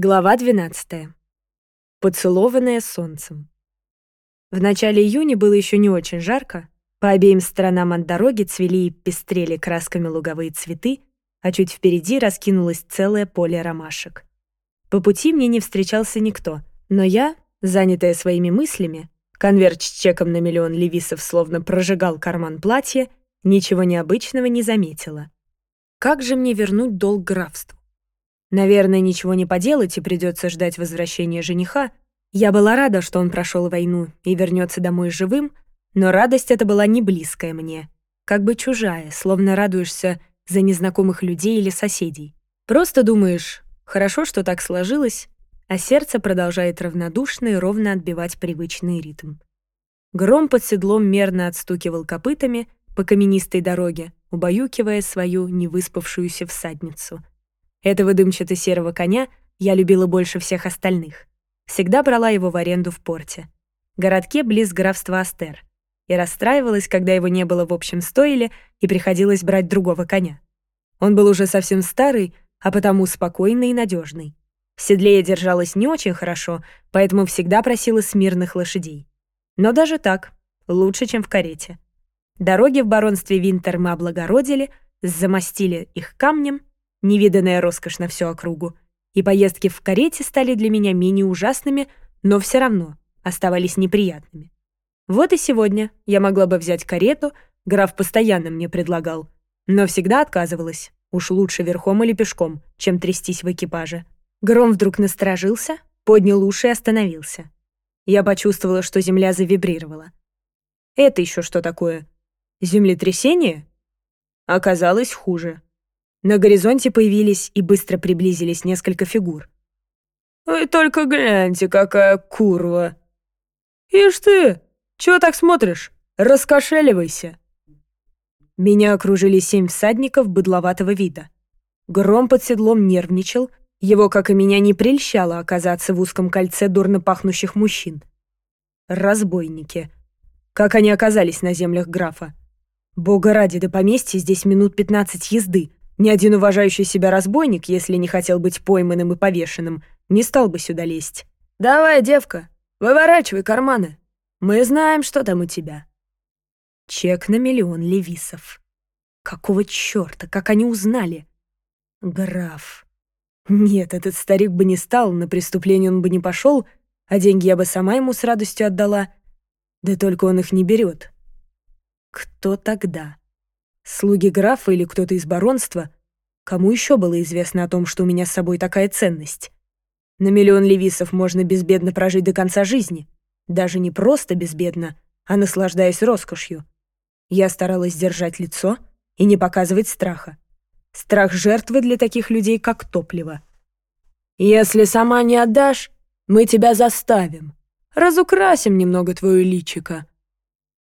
Глава 12. Поцелованное солнцем. В начале июня было еще не очень жарко, по обеим сторонам от дороги цвели и пестрели красками луговые цветы, а чуть впереди раскинулось целое поле ромашек. По пути мне не встречался никто, но я, занятая своими мыслями, конверт с чеком на миллион левисов словно прожигал карман платья, ничего необычного не заметила. Как же мне вернуть долг графству? Наверное, ничего не поделать и придется ждать возвращения жениха. Я была рада, что он прошел войну и вернется домой живым, но радость эта была не близкая мне, как бы чужая, словно радуешься за незнакомых людей или соседей. Просто думаешь, хорошо, что так сложилось, а сердце продолжает равнодушно и ровно отбивать привычный ритм. Гром под седлом мерно отстукивал копытами по каменистой дороге, убаюкивая свою невыспавшуюся всадницу. Этого дымчато-серого коня я любила больше всех остальных. Всегда брала его в аренду в порте. Городке близ графства Астер. И расстраивалась, когда его не было в общем стойле, и приходилось брать другого коня. Он был уже совсем старый, а потому спокойный и надежный. В седле я держалась не очень хорошо, поэтому всегда просила смирных лошадей. Но даже так, лучше, чем в карете. Дороги в баронстве Винтер мы облагородили, замостили их камнем — невиданная роскошь на всю округу, и поездки в карете стали для меня менее ужасными, но все равно оставались неприятными. Вот и сегодня я могла бы взять карету, граф постоянно мне предлагал, но всегда отказывалась, уж лучше верхом или пешком, чем трястись в экипаже. Гром вдруг насторожился, поднял уши и остановился. Я почувствовала, что земля завибрировала. Это еще что такое? Землетрясение? Оказалось хуже. На горизонте появились и быстро приблизились несколько фигур. «Вы только гляньте, какая курва!» «Ишь ты! Чего так смотришь? Раскошеливайся!» Меня окружили семь всадников быдловатого вида. Гром под седлом нервничал, его, как и меня, не прельщало оказаться в узком кольце дурно пахнущих мужчин. Разбойники. Как они оказались на землях графа? Бога ради, до поместья здесь минут пятнадцать езды — ни один уважающий себя разбойник, если не хотел быть пойманным и повешенным, не стал бы сюда лезть. «Давай, девка, выворачивай карманы. Мы знаем, что там у тебя». Чек на миллион левисов. Какого чёрта, как они узнали? Граф. Нет, этот старик бы не стал, на преступление он бы не пошел, а деньги я бы сама ему с радостью отдала. Да только он их не берет. Кто тогда? Слуги графа или кто-то из баронства? Кому еще было известно о том, что у меня с собой такая ценность? На миллион левисов можно безбедно прожить до конца жизни. Даже не просто безбедно, а наслаждаясь роскошью. Я старалась держать лицо и не показывать страха. Страх жертвы для таких людей как топливо. «Если сама не отдашь, мы тебя заставим. Разукрасим немного твою личико».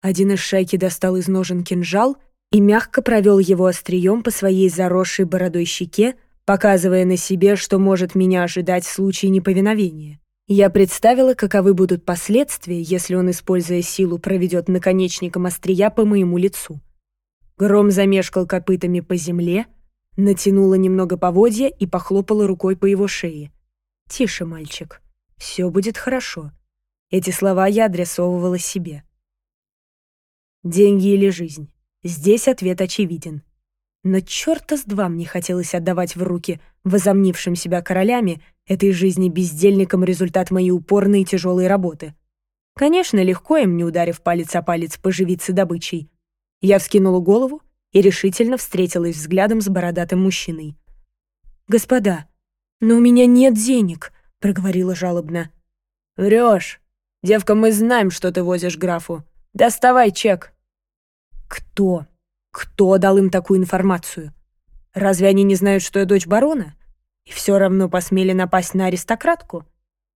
Один из шайки достал из ножен кинжал — и мягко провел его острием по своей заросшей бородой щеке, показывая на себе, что может меня ожидать в случае неповиновения. Я представила, каковы будут последствия, если он, используя силу, проведет наконечником острия по моему лицу. Гром замешкал копытами по земле, натянула немного поводья и похлопала рукой по его шее. «Тише, мальчик, все будет хорошо». Эти слова я адресовывала себе. Деньги или жизнь. Здесь ответ очевиден. Но черта с два мне хотелось отдавать в руки возомнившим себя королями этой жизни бездельникам результат моей упорной и тяжелой работы. Конечно, легко им, не ударив палец о палец, поживиться добычей. Я вскинула голову и решительно встретилась взглядом с бородатым мужчиной. «Господа, но у меня нет денег», — проговорила жалобно. «Врёшь. Девка, мы знаем, что ты возишь графу. Доставай чек». Кто? Кто дал им такую информацию? Разве они не знают, что я дочь барона? И все равно посмели напасть на аристократку?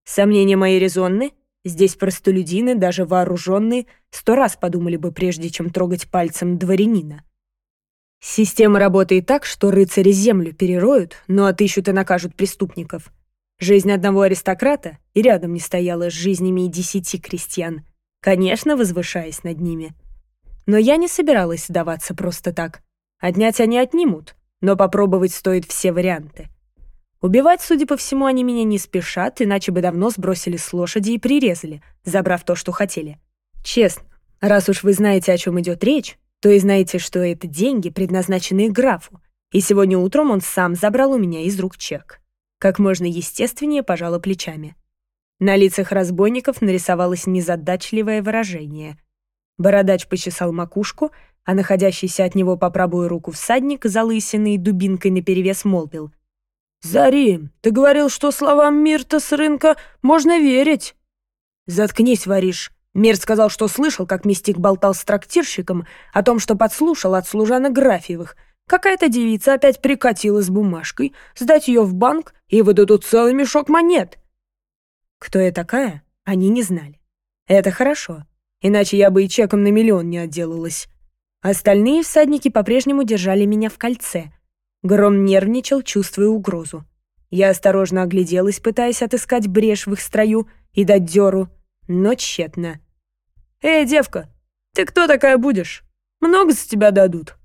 Сомнения мои резонны. Здесь простолюдины, даже вооруженные, сто раз подумали бы, прежде чем трогать пальцем дворянина. Система работает так, что рыцари землю перероют, но отыщут и накажут преступников. Жизнь одного аристократа и рядом не стояла с жизнями и десяти крестьян, конечно, возвышаясь над ними – но я не собиралась сдаваться просто так. Отнять они отнимут, но попробовать стоит все варианты. Убивать, судя по всему, они меня не спешат, иначе бы давно сбросили с лошади и прирезали, забрав то, что хотели. Честно, раз уж вы знаете, о чем идет речь, то и знаете, что это деньги, предназначенные графу, и сегодня утром он сам забрал у меня из рук чек. Как можно естественнее пожала плечами. На лицах разбойников нарисовалось незадачливое выражение. Бородач почесал макушку, а находящийся от него по правую руку всадник, залысенный дубинкой наперевес, молвил. «Зарим, ты говорил, что словам Мирта с рынка можно верить!» «Заткнись, воришь!» Мир сказал, что слышал, как Мистик болтал с трактирщиком о том, что подслушал от служанок Графиевых. Какая-то девица опять прикатила с бумажкой, сдать ее в банк и выдадут целый мешок монет. Кто я такая, они не знали. Это хорошо иначе я бы и чеком на миллион не отделалась. Остальные всадники по-прежнему держали меня в кольце. Гром нервничал, чувствуя угрозу. Я осторожно огляделась, пытаясь отыскать брешь в их строю и дать дёру, но тщетно. «Эй, девка, ты кто такая будешь? Много за тебя дадут?»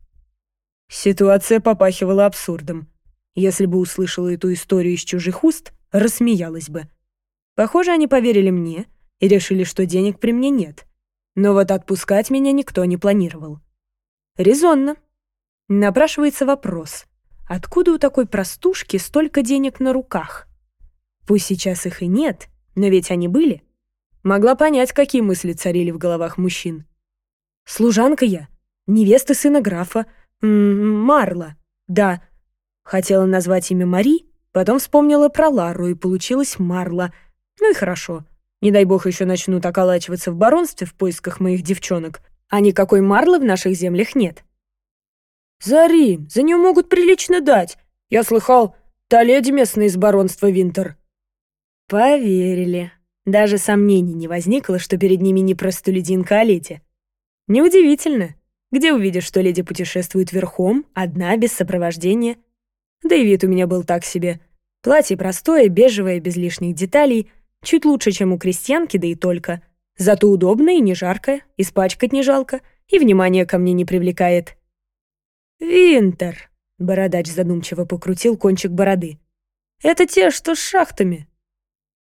Ситуация попахивала абсурдом. Если бы услышала эту историю из чужих уст, рассмеялась бы. Похоже, они поверили мне и решили, что денег при мне нет — но вот отпускать меня никто не планировал. Резонно. Напрашивается вопрос, откуда у такой простушки столько денег на руках? Пусть сейчас их и нет, но ведь они были. Могла понять, какие мысли царили в головах мужчин. Служанка я, невеста сына графа, м -м, Марла, да. Хотела назвать имя Мари, потом вспомнила про Лару и получилось Марла. Ну и хорошо. Не дай бог еще начнут околачиваться в баронстве в поисках моих девчонок, а никакой марлы в наших землях нет. Зари, за нее могут прилично дать. Я слыхал, та леди местная из баронства Винтер. Поверили. Даже сомнений не возникло, что перед ними не простолюдинка, а леди. Неудивительно. Где увидишь, что леди путешествует верхом, одна, без сопровождения? Да и вид у меня был так себе. Платье простое, бежевое, без лишних деталей — Чуть лучше, чем у крестьянки, да и только. Зато удобно и не жарко, испачкать не жалко, и внимание ко мне не привлекает. «Винтер», — бородач задумчиво покрутил кончик бороды. «Это те, что с шахтами».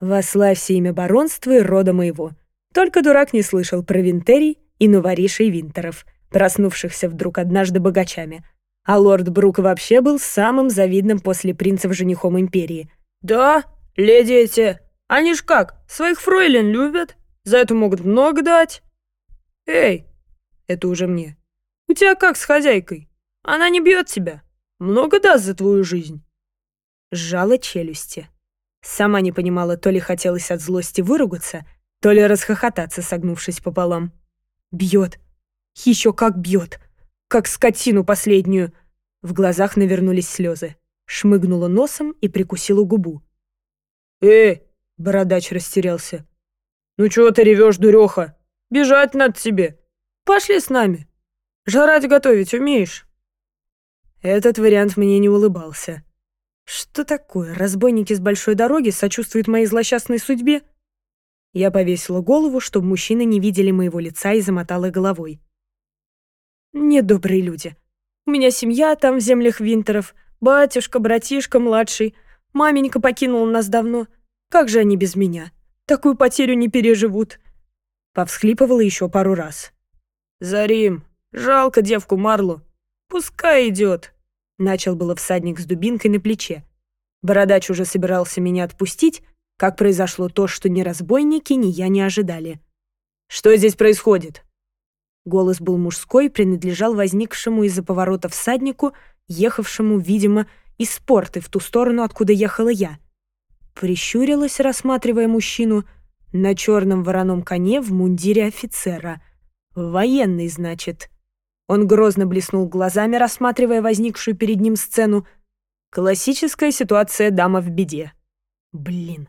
«Вославься имя баронства и рода моего. Только дурак не слышал про винтерий и новоришей винтеров, проснувшихся вдруг однажды богачами. А лорд Брук вообще был самым завидным после принцев женихом империи. «Да, леди эти они ж как, своих фройлен любят, за это могут много дать. Эй, это уже мне. У тебя как с хозяйкой? Она не бьет тебя. Много даст за твою жизнь. Сжала челюсти. Сама не понимала, то ли хотелось от злости выругаться, то ли расхохотаться, согнувшись пополам. Бьет. Еще как бьет. Как скотину последнюю. В глазах навернулись слезы. Шмыгнула носом и прикусила губу. «Эй, Бородач растерялся. «Ну чего ты ревешь, дуреха? Бежать надо тебе. Пошли с нами. Жрать готовить умеешь?» Этот вариант мне не улыбался. «Что такое? Разбойники с большой дороги сочувствуют моей злосчастной судьбе?» Я повесила голову, чтобы мужчины не видели моего лица и замотала головой. «Нет, добрые люди. У меня семья там в землях Винтеров, батюшка, братишка младший. Маменька покинула нас давно. Как же они без меня? Такую потерю не переживут. Повсхлипывала еще пару раз. Зарим, жалко девку Марлу. Пускай идет. Начал было всадник с дубинкой на плече. Бородач уже собирался меня отпустить, как произошло то, что ни разбойники, ни я не ожидали. «Что здесь происходит?» Голос был мужской, принадлежал возникшему из-за поворота всаднику, ехавшему, видимо, из порты в ту сторону, откуда ехала я прищурилась, рассматривая мужчину на черном вороном коне в мундире офицера. «Военный, значит». Он грозно блеснул глазами, рассматривая возникшую перед ним сцену. Классическая ситуация «Дама в беде». «Блин,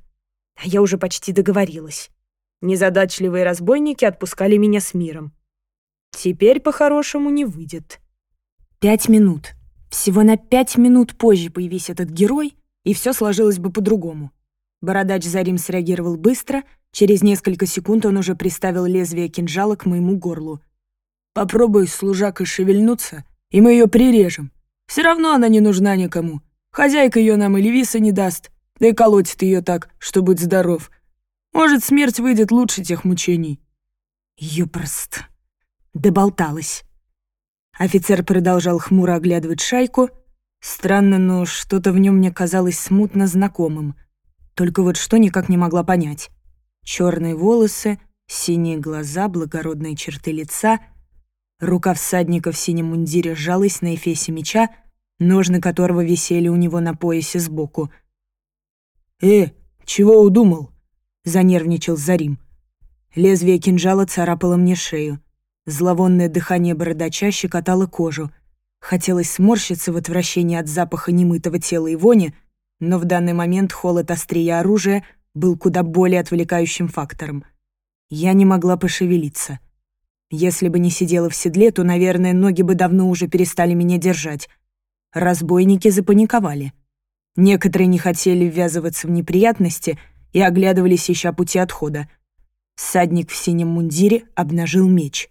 а я уже почти договорилась». Незадачливые разбойники отпускали меня с миром. Теперь по-хорошему не выйдет. Пять минут. Всего на пять минут позже появись этот герой, и все сложилось бы по-другому. Бородач Зарим среагировал быстро, через несколько секунд он уже приставил лезвие кинжала к моему горлу. «Попробуй с служакой шевельнуться, и мы ее прирежем. Все равно она не нужна никому. Хозяйка ее нам и левиса не даст, да и колотит ее так, что будь здоров. Может, смерть выйдет лучше тех мучений». Юпрост. Доболталась. Офицер продолжал хмуро оглядывать шайку. Странно, но что-то в нем мне казалось смутно знакомым — только вот что никак не могла понять. Черные волосы, синие глаза, благородные черты лица. Рука всадника в синем мундире сжалась на эфесе меча, ножны которого висели у него на поясе сбоку. «Э, чего удумал?» — занервничал Зарим. Лезвие кинжала царапало мне шею. Зловонное дыхание бородача щекотало кожу. Хотелось сморщиться в отвращении от запаха немытого тела и вони — но в данный момент холод острия оружия был куда более отвлекающим фактором. Я не могла пошевелиться. Если бы не сидела в седле, то, наверное, ноги бы давно уже перестали меня держать. Разбойники запаниковали. Некоторые не хотели ввязываться в неприятности и оглядывались, еще о пути отхода. Садник в синем мундире обнажил меч.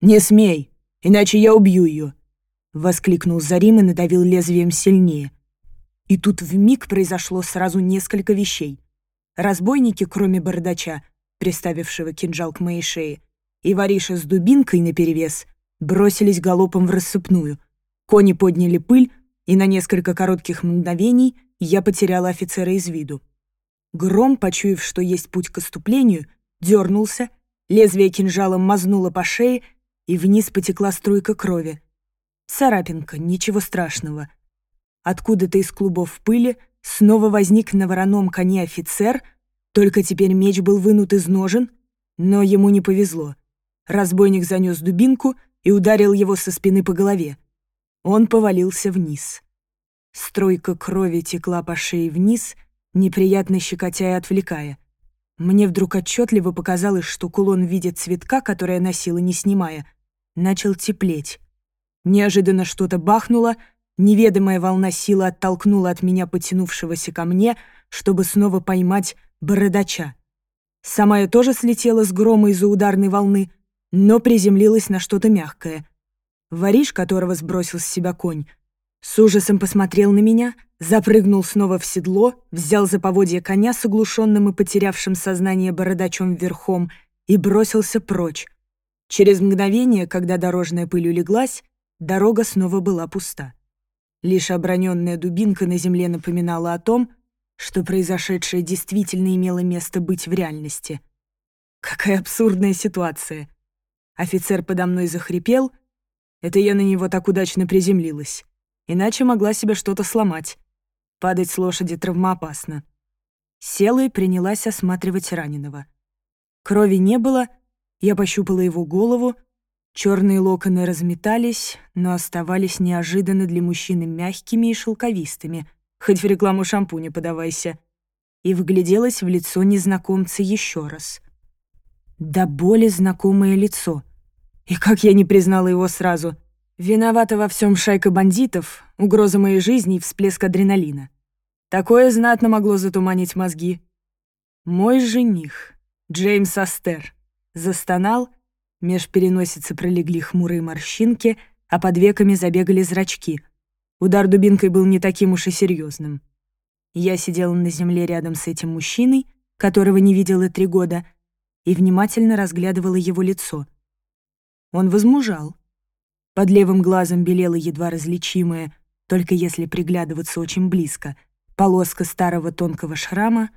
«Не смей, иначе я убью ее!» — воскликнул Зарим и надавил лезвием сильнее — и тут в миг произошло сразу несколько вещей. Разбойники, кроме бородача, приставившего кинжал к моей шее, и вариша с дубинкой наперевес, бросились галопом в рассыпную. Кони подняли пыль, и на несколько коротких мгновений я потеряла офицера из виду. Гром, почуяв, что есть путь к оступлению, дернулся, лезвие кинжалом мазнуло по шее, и вниз потекла струйка крови. Царапинка, ничего страшного — Откуда-то из клубов пыли снова возник на вороном коне офицер, только теперь меч был вынут из ножен, но ему не повезло. Разбойник занес дубинку и ударил его со спины по голове. Он повалился вниз. Стройка крови текла по шее вниз, неприятно щекотя и отвлекая. Мне вдруг отчетливо показалось, что кулон в виде цветка, который я носила, не снимая, начал теплеть. Неожиданно что-то бахнуло — Неведомая волна силы оттолкнула от меня потянувшегося ко мне, чтобы снова поймать бородача. Сама я тоже слетела с грома из-за ударной волны, но приземлилась на что-то мягкое. Вариш, которого сбросил с себя конь, с ужасом посмотрел на меня, запрыгнул снова в седло, взял за поводья коня с оглушенным и потерявшим сознание бородачом верхом и бросился прочь. Через мгновение, когда дорожная пыль улеглась, дорога снова была пуста. Лишь оброненная дубинка на земле напоминала о том, что произошедшее действительно имело место быть в реальности. Какая абсурдная ситуация. Офицер подо мной захрипел. Это я на него так удачно приземлилась. Иначе могла себе что-то сломать. Падать с лошади травмоопасно. Села и принялась осматривать раненого. Крови не было, я пощупала его голову — Черные локоны разметались, но оставались неожиданно для мужчины мягкими и шелковистыми, хоть в рекламу шампуня подавайся. И вгляделась в лицо незнакомца еще раз. Да более знакомое лицо. И как я не признала его сразу. Виновата во всем шайка бандитов, угроза моей жизни и всплеск адреналина. Такое знатно могло затуманить мозги. Мой жених, Джеймс Астер, застонал — Меж переносицы пролегли хмурые морщинки, а под веками забегали зрачки. Удар дубинкой был не таким уж и серьезным. Я сидела на земле рядом с этим мужчиной, которого не видела три года, и внимательно разглядывала его лицо. Он возмужал. Под левым глазом белела едва различимая, только если приглядываться очень близко, полоска старого тонкого шрама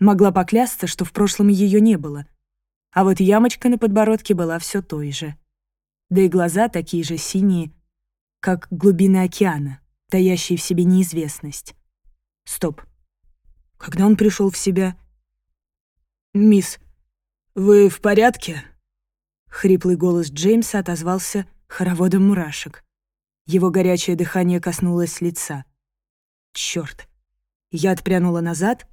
могла поклясться, что в прошлом ее не было а вот ямочка на подбородке была все той же. Да и глаза такие же синие, как глубины океана, таящие в себе неизвестность. Стоп. Когда он пришел в себя... «Мисс, вы в порядке?» Хриплый голос Джеймса отозвался хороводом мурашек. Его горячее дыхание коснулось лица. Черт! Я отпрянула назад,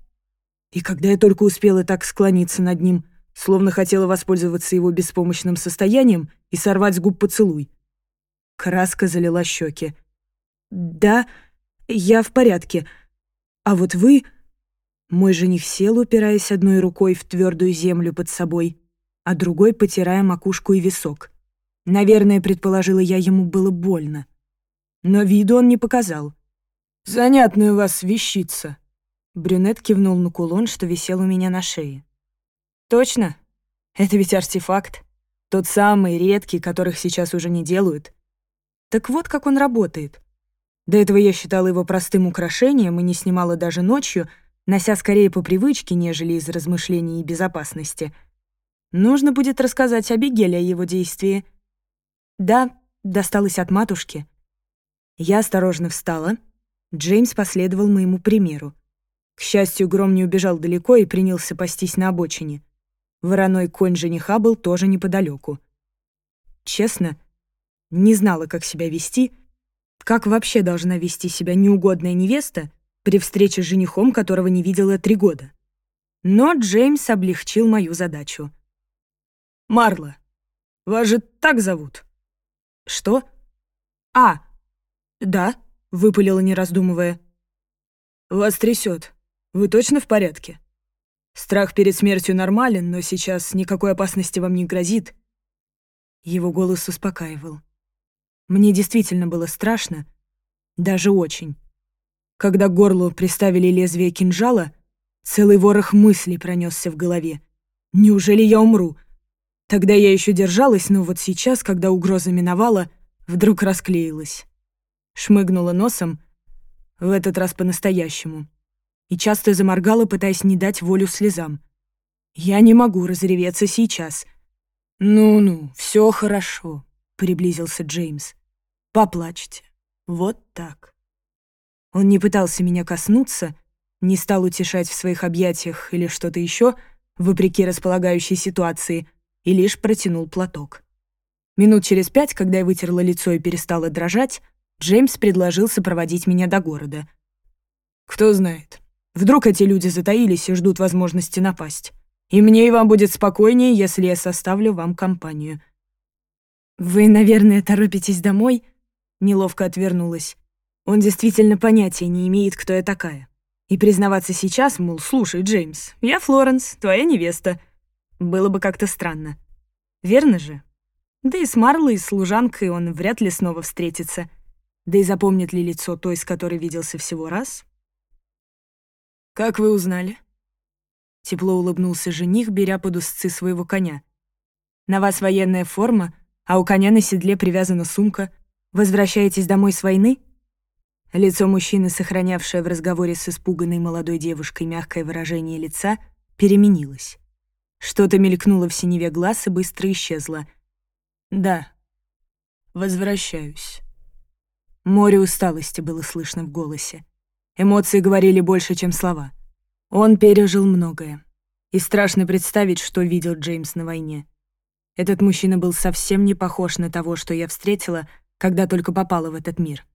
и когда я только успела так склониться над ним, словно хотела воспользоваться его беспомощным состоянием и сорвать с губ поцелуй. Краска залила щеки. «Да, я в порядке. А вот вы...» Мой жених сел, упираясь одной рукой в твердую землю под собой, а другой потирая макушку и висок. Наверное, предположила я, ему было больно. Но виду он не показал. «Занятная у вас вещица!» Брюнет кивнул на кулон, что висел у меня на шее. Точно? Это ведь артефакт. Тот самый редкий, которых сейчас уже не делают. Так вот, как он работает. До этого я считала его простым украшением и не снимала даже ночью, нося скорее по привычке, нежели из размышлений и безопасности. Нужно будет рассказать Абигеле о его действии. Да, досталось от матушки. Я осторожно встала. Джеймс последовал моему примеру. К счастью, Гром не убежал далеко и принялся пастись на обочине. Вороной конь жениха был тоже неподалеку. Честно, не знала, как себя вести, как вообще должна вести себя неугодная невеста при встрече с женихом, которого не видела три года. Но Джеймс облегчил мою задачу. «Марла, вас же так зовут?» «Что?» «А, да», — выпалила, не раздумывая. «Вас трясет. Вы точно в порядке?» Страх перед смертью нормален, но сейчас никакой опасности вам не грозит». Его голос успокаивал. Мне действительно было страшно, даже очень. Когда к горлу приставили лезвие кинжала, целый ворох мыслей пронесся в голове. «Неужели я умру?» Тогда я еще держалась, но вот сейчас, когда угроза миновала, вдруг расклеилась. Шмыгнула носом, в этот раз по-настоящему и часто заморгала, пытаясь не дать волю слезам. «Я не могу разреветься сейчас». «Ну-ну, все хорошо», — приблизился Джеймс. «Поплачьте. Вот так». Он не пытался меня коснуться, не стал утешать в своих объятиях или что-то еще, вопреки располагающей ситуации, и лишь протянул платок. Минут через пять, когда я вытерла лицо и перестала дрожать, Джеймс предложил сопроводить меня до города. «Кто знает, Вдруг эти люди затаились и ждут возможности напасть. И мне и вам будет спокойнее, если я составлю вам компанию». «Вы, наверное, торопитесь домой?» Неловко отвернулась. Он действительно понятия не имеет, кто я такая. И признаваться сейчас, мол, слушай, Джеймс, я Флоренс, твоя невеста. Было бы как-то странно. Верно же? Да и с Марлой, и с служанкой он вряд ли снова встретится. Да и запомнит ли лицо той, с которой виделся всего раз, «Как вы узнали?» Тепло улыбнулся жених, беря под узцы своего коня. «На вас военная форма, а у коня на седле привязана сумка. Возвращаетесь домой с войны?» Лицо мужчины, сохранявшее в разговоре с испуганной молодой девушкой мягкое выражение лица, переменилось. Что-то мелькнуло в синеве глаз и быстро исчезло. «Да, возвращаюсь». Море усталости было слышно в голосе. Эмоции говорили больше, чем слова. Он пережил многое. И страшно представить, что видел Джеймс на войне. Этот мужчина был совсем не похож на того, что я встретила, когда только попала в этот мир.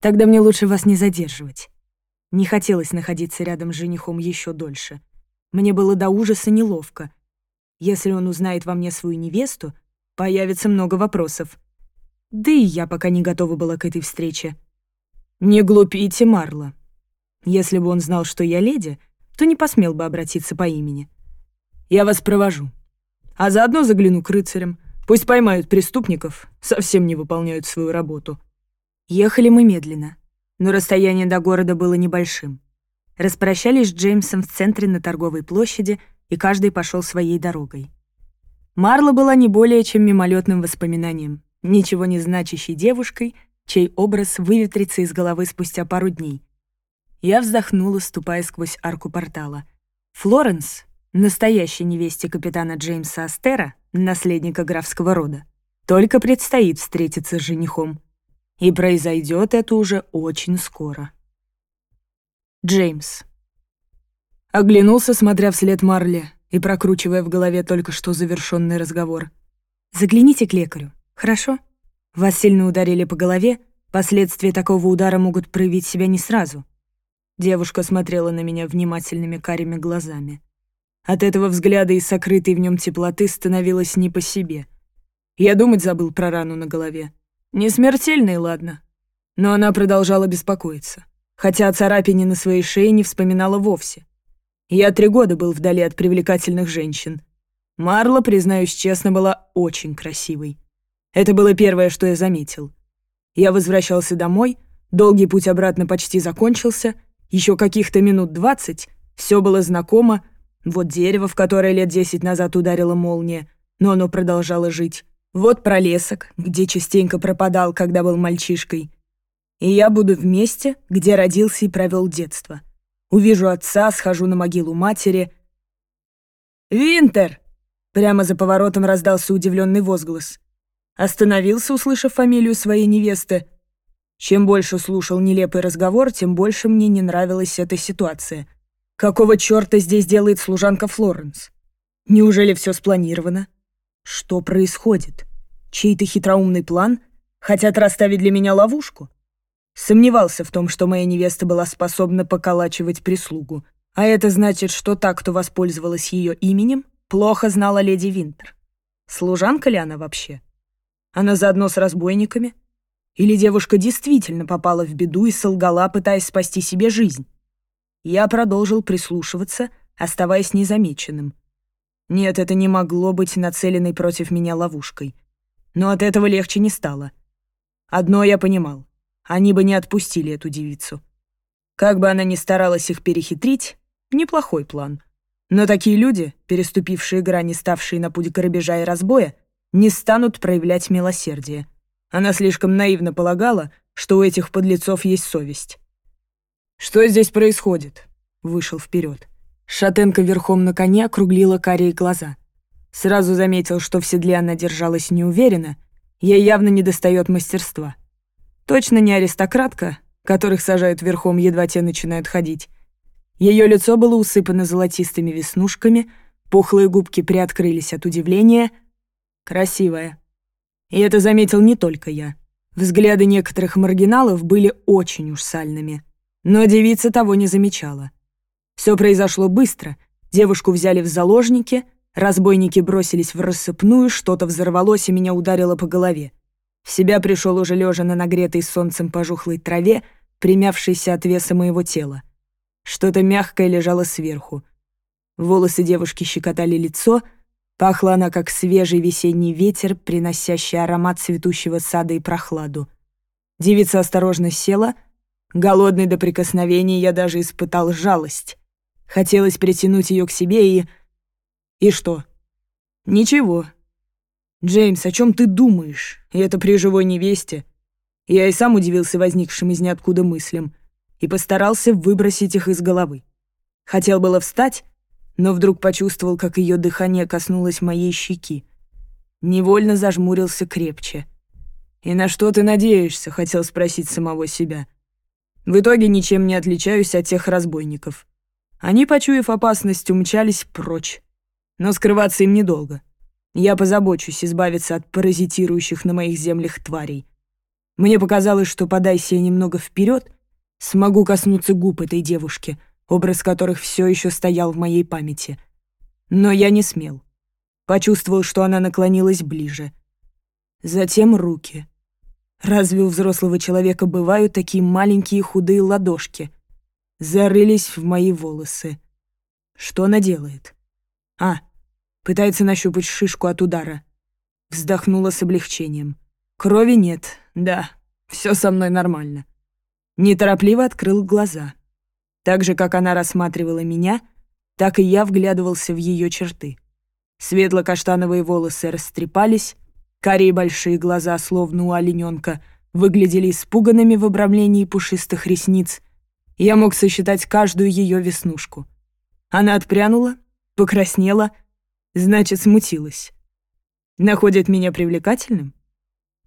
Тогда мне лучше вас не задерживать. Не хотелось находиться рядом с женихом еще дольше. Мне было до ужаса неловко. Если он узнает во мне свою невесту, появится много вопросов. Да и я пока не готова была к этой встрече. «Не глупите, Марла. Если бы он знал, что я леди, то не посмел бы обратиться по имени. Я вас провожу. А заодно загляну к рыцарям. Пусть поймают преступников, совсем не выполняют свою работу». Ехали мы медленно, но расстояние до города было небольшим. Распрощались с Джеймсом в центре на торговой площади, и каждый пошел своей дорогой. Марла была не более чем мимолетным воспоминанием, ничего не значащей девушкой, чей образ выветрится из головы спустя пару дней. Я вздохнула, ступая сквозь арку портала. Флоренс, настоящей невесте капитана Джеймса Астера, наследника графского рода, только предстоит встретиться с женихом. И произойдет это уже очень скоро. Джеймс. Оглянулся, смотря вслед Марли и прокручивая в голове только что завершенный разговор. «Загляните к лекарю, хорошо?» Вас сильно ударили по голове, последствия такого удара могут проявить себя не сразу. Девушка смотрела на меня внимательными карими глазами. От этого взгляда и сокрытой в нем теплоты становилось не по себе. Я думать забыл про рану на голове. Не смертельной, ладно. Но она продолжала беспокоиться. Хотя о царапине на своей шее не вспоминала вовсе. Я три года был вдали от привлекательных женщин. Марла, признаюсь честно, была очень красивой. Это было первое, что я заметил. Я возвращался домой, долгий путь обратно почти закончился, еще каких-то минут двадцать, все было знакомо, вот дерево, в которое лет десять назад ударила молния, но оно продолжало жить. Вот пролесок, где частенько пропадал, когда был мальчишкой. И я буду в месте, где родился и провел детство. Увижу отца, схожу на могилу матери. «Винтер!» Прямо за поворотом раздался удивленный возглас. Остановился, услышав фамилию своей невесты. Чем больше слушал нелепый разговор, тем больше мне не нравилась эта ситуация. Какого черта здесь делает служанка Флоренс? Неужели все спланировано? Что происходит? Чей-то хитроумный план? Хотят расставить для меня ловушку? Сомневался в том, что моя невеста была способна поколачивать прислугу. А это значит, что та, кто воспользовалась ее именем, плохо знала леди Винтер. Служанка ли она вообще? Она заодно с разбойниками? Или девушка действительно попала в беду и солгала, пытаясь спасти себе жизнь? Я продолжил прислушиваться, оставаясь незамеченным. Нет, это не могло быть нацеленной против меня ловушкой. Но от этого легче не стало. Одно я понимал. Они бы не отпустили эту девицу. Как бы она ни старалась их перехитрить, неплохой план. Но такие люди, переступившие грани, ставшие на путь грабежа и разбоя, не станут проявлять милосердие. Она слишком наивно полагала, что у этих подлецов есть совесть. «Что здесь происходит?» — вышел вперед. Шатенка верхом на коне округлила карие глаза. Сразу заметил, что в седле она держалась неуверенно, ей явно недостает мастерства. Точно не аристократка, которых сажают верхом, едва те начинают ходить. Ее лицо было усыпано золотистыми веснушками, пухлые губки приоткрылись от удивления — красивая. И это заметил не только я. Взгляды некоторых маргиналов были очень уж сальными. Но девица того не замечала. Все произошло быстро. Девушку взяли в заложники, разбойники бросились в рассыпную, что-то взорвалось и меня ударило по голове. В себя пришел уже лежа на нагретой солнцем пожухлой траве, примявшейся от веса моего тела. Что-то мягкое лежало сверху. Волосы девушки щекотали лицо — Пахла она, как свежий весенний ветер, приносящий аромат цветущего сада и прохладу. Девица осторожно села. Голодный до прикосновения я даже испытал жалость. Хотелось притянуть ее к себе и... И что? Ничего. «Джеймс, о чем ты думаешь? И это при живой невесте?» Я и сам удивился возникшим из ниоткуда мыслям и постарался выбросить их из головы. Хотел было встать, но вдруг почувствовал, как ее дыхание коснулось моей щеки. Невольно зажмурился крепче. «И на что ты надеешься?» — хотел спросить самого себя. В итоге ничем не отличаюсь от тех разбойников. Они, почуяв опасность, умчались прочь. Но скрываться им недолго. Я позабочусь избавиться от паразитирующих на моих землях тварей. Мне показалось, что подайся я немного вперед, смогу коснуться губ этой девушки — образ которых все еще стоял в моей памяти. Но я не смел. Почувствовал, что она наклонилась ближе. Затем руки. Разве у взрослого человека бывают такие маленькие худые ладошки? Зарылись в мои волосы. Что она делает? А, пытается нащупать шишку от удара. Вздохнула с облегчением. Крови нет, да, все со мной нормально. Неторопливо открыл глаза. Так же, как она рассматривала меня, так и я вглядывался в ее черты. Светло-каштановые волосы растрепались, карие большие глаза, словно у олененка, выглядели испуганными в обрамлении пушистых ресниц. Я мог сосчитать каждую ее веснушку. Она отпрянула, покраснела, значит, смутилась. Находит меня привлекательным?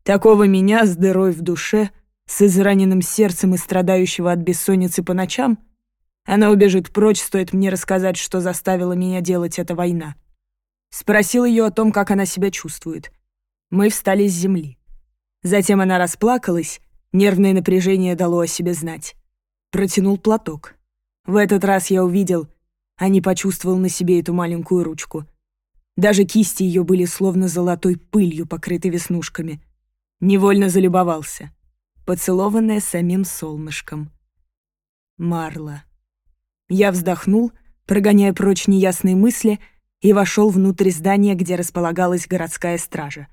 Такого меня с дырой в душе, с израненным сердцем и страдающего от бессонницы по ночам — она убежит прочь, стоит мне рассказать, что заставила меня делать эта война. Спросил ее о том, как она себя чувствует. Мы встали с земли. Затем она расплакалась, нервное напряжение дало о себе знать. Протянул платок. В этот раз я увидел, а не почувствовал на себе эту маленькую ручку. Даже кисти ее были словно золотой пылью, покрыты веснушками. Невольно залюбовался. Поцелованная самим солнышком. Марла. Я вздохнул, прогоняя прочь неясные мысли, и вошел внутрь здания, где располагалась городская стража.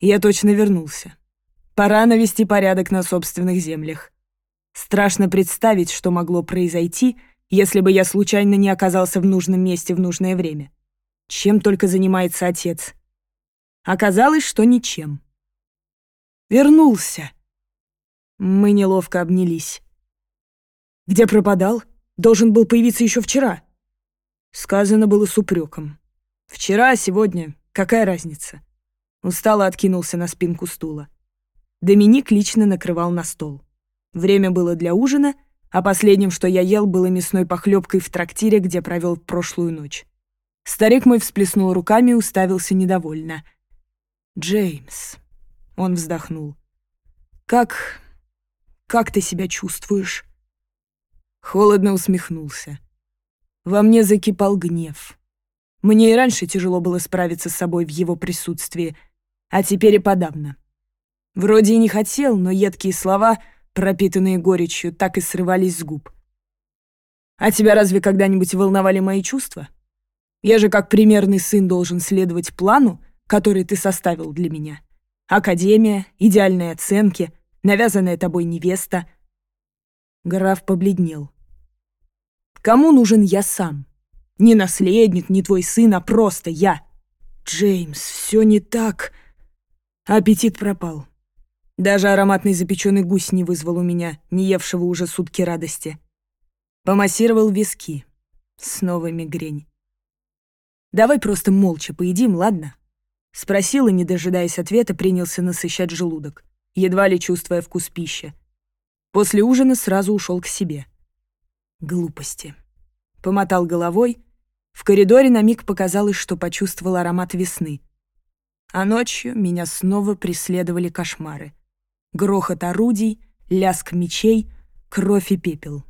Я точно вернулся. Пора навести порядок на собственных землях. Страшно представить, что могло произойти, если бы я случайно не оказался в нужном месте в нужное время. Чем только занимается отец. Оказалось, что ничем. Вернулся. Мы неловко обнялись. Где пропадал? Должен был появиться еще вчера». Сказано было с упреком. «Вчера, а сегодня. Какая разница?» Устало откинулся на спинку стула. Доминик лично накрывал на стол. Время было для ужина, а последним, что я ел, было мясной похлебкой в трактире, где провел прошлую ночь. Старик мой всплеснул руками и уставился недовольно. «Джеймс», — он вздохнул, — «как... как ты себя чувствуешь?» Холодно усмехнулся. Во мне закипал гнев. Мне и раньше тяжело было справиться с собой в его присутствии, а теперь и подавно. Вроде и не хотел, но едкие слова, пропитанные горечью, так и срывались с губ. «А тебя разве когда-нибудь волновали мои чувства? Я же как примерный сын должен следовать плану, который ты составил для меня. Академия, идеальные оценки, навязанная тобой невеста — Граф побледнел. «Кому нужен я сам? Не наследник, не твой сын, а просто я!» «Джеймс, все не так!» Аппетит пропал. Даже ароматный запеченный гусь не вызвал у меня, не евшего уже сутки радости. Помассировал виски. Снова мигрень. «Давай просто молча поедим, ладно?» Спросил и, не дожидаясь ответа, принялся насыщать желудок, едва ли чувствуя вкус пищи. После ужина сразу ушел к себе. Глупости. Помотал головой. В коридоре на миг показалось, что почувствовал аромат весны. А ночью меня снова преследовали кошмары. Грохот орудий, ляск мечей, кровь и пепел.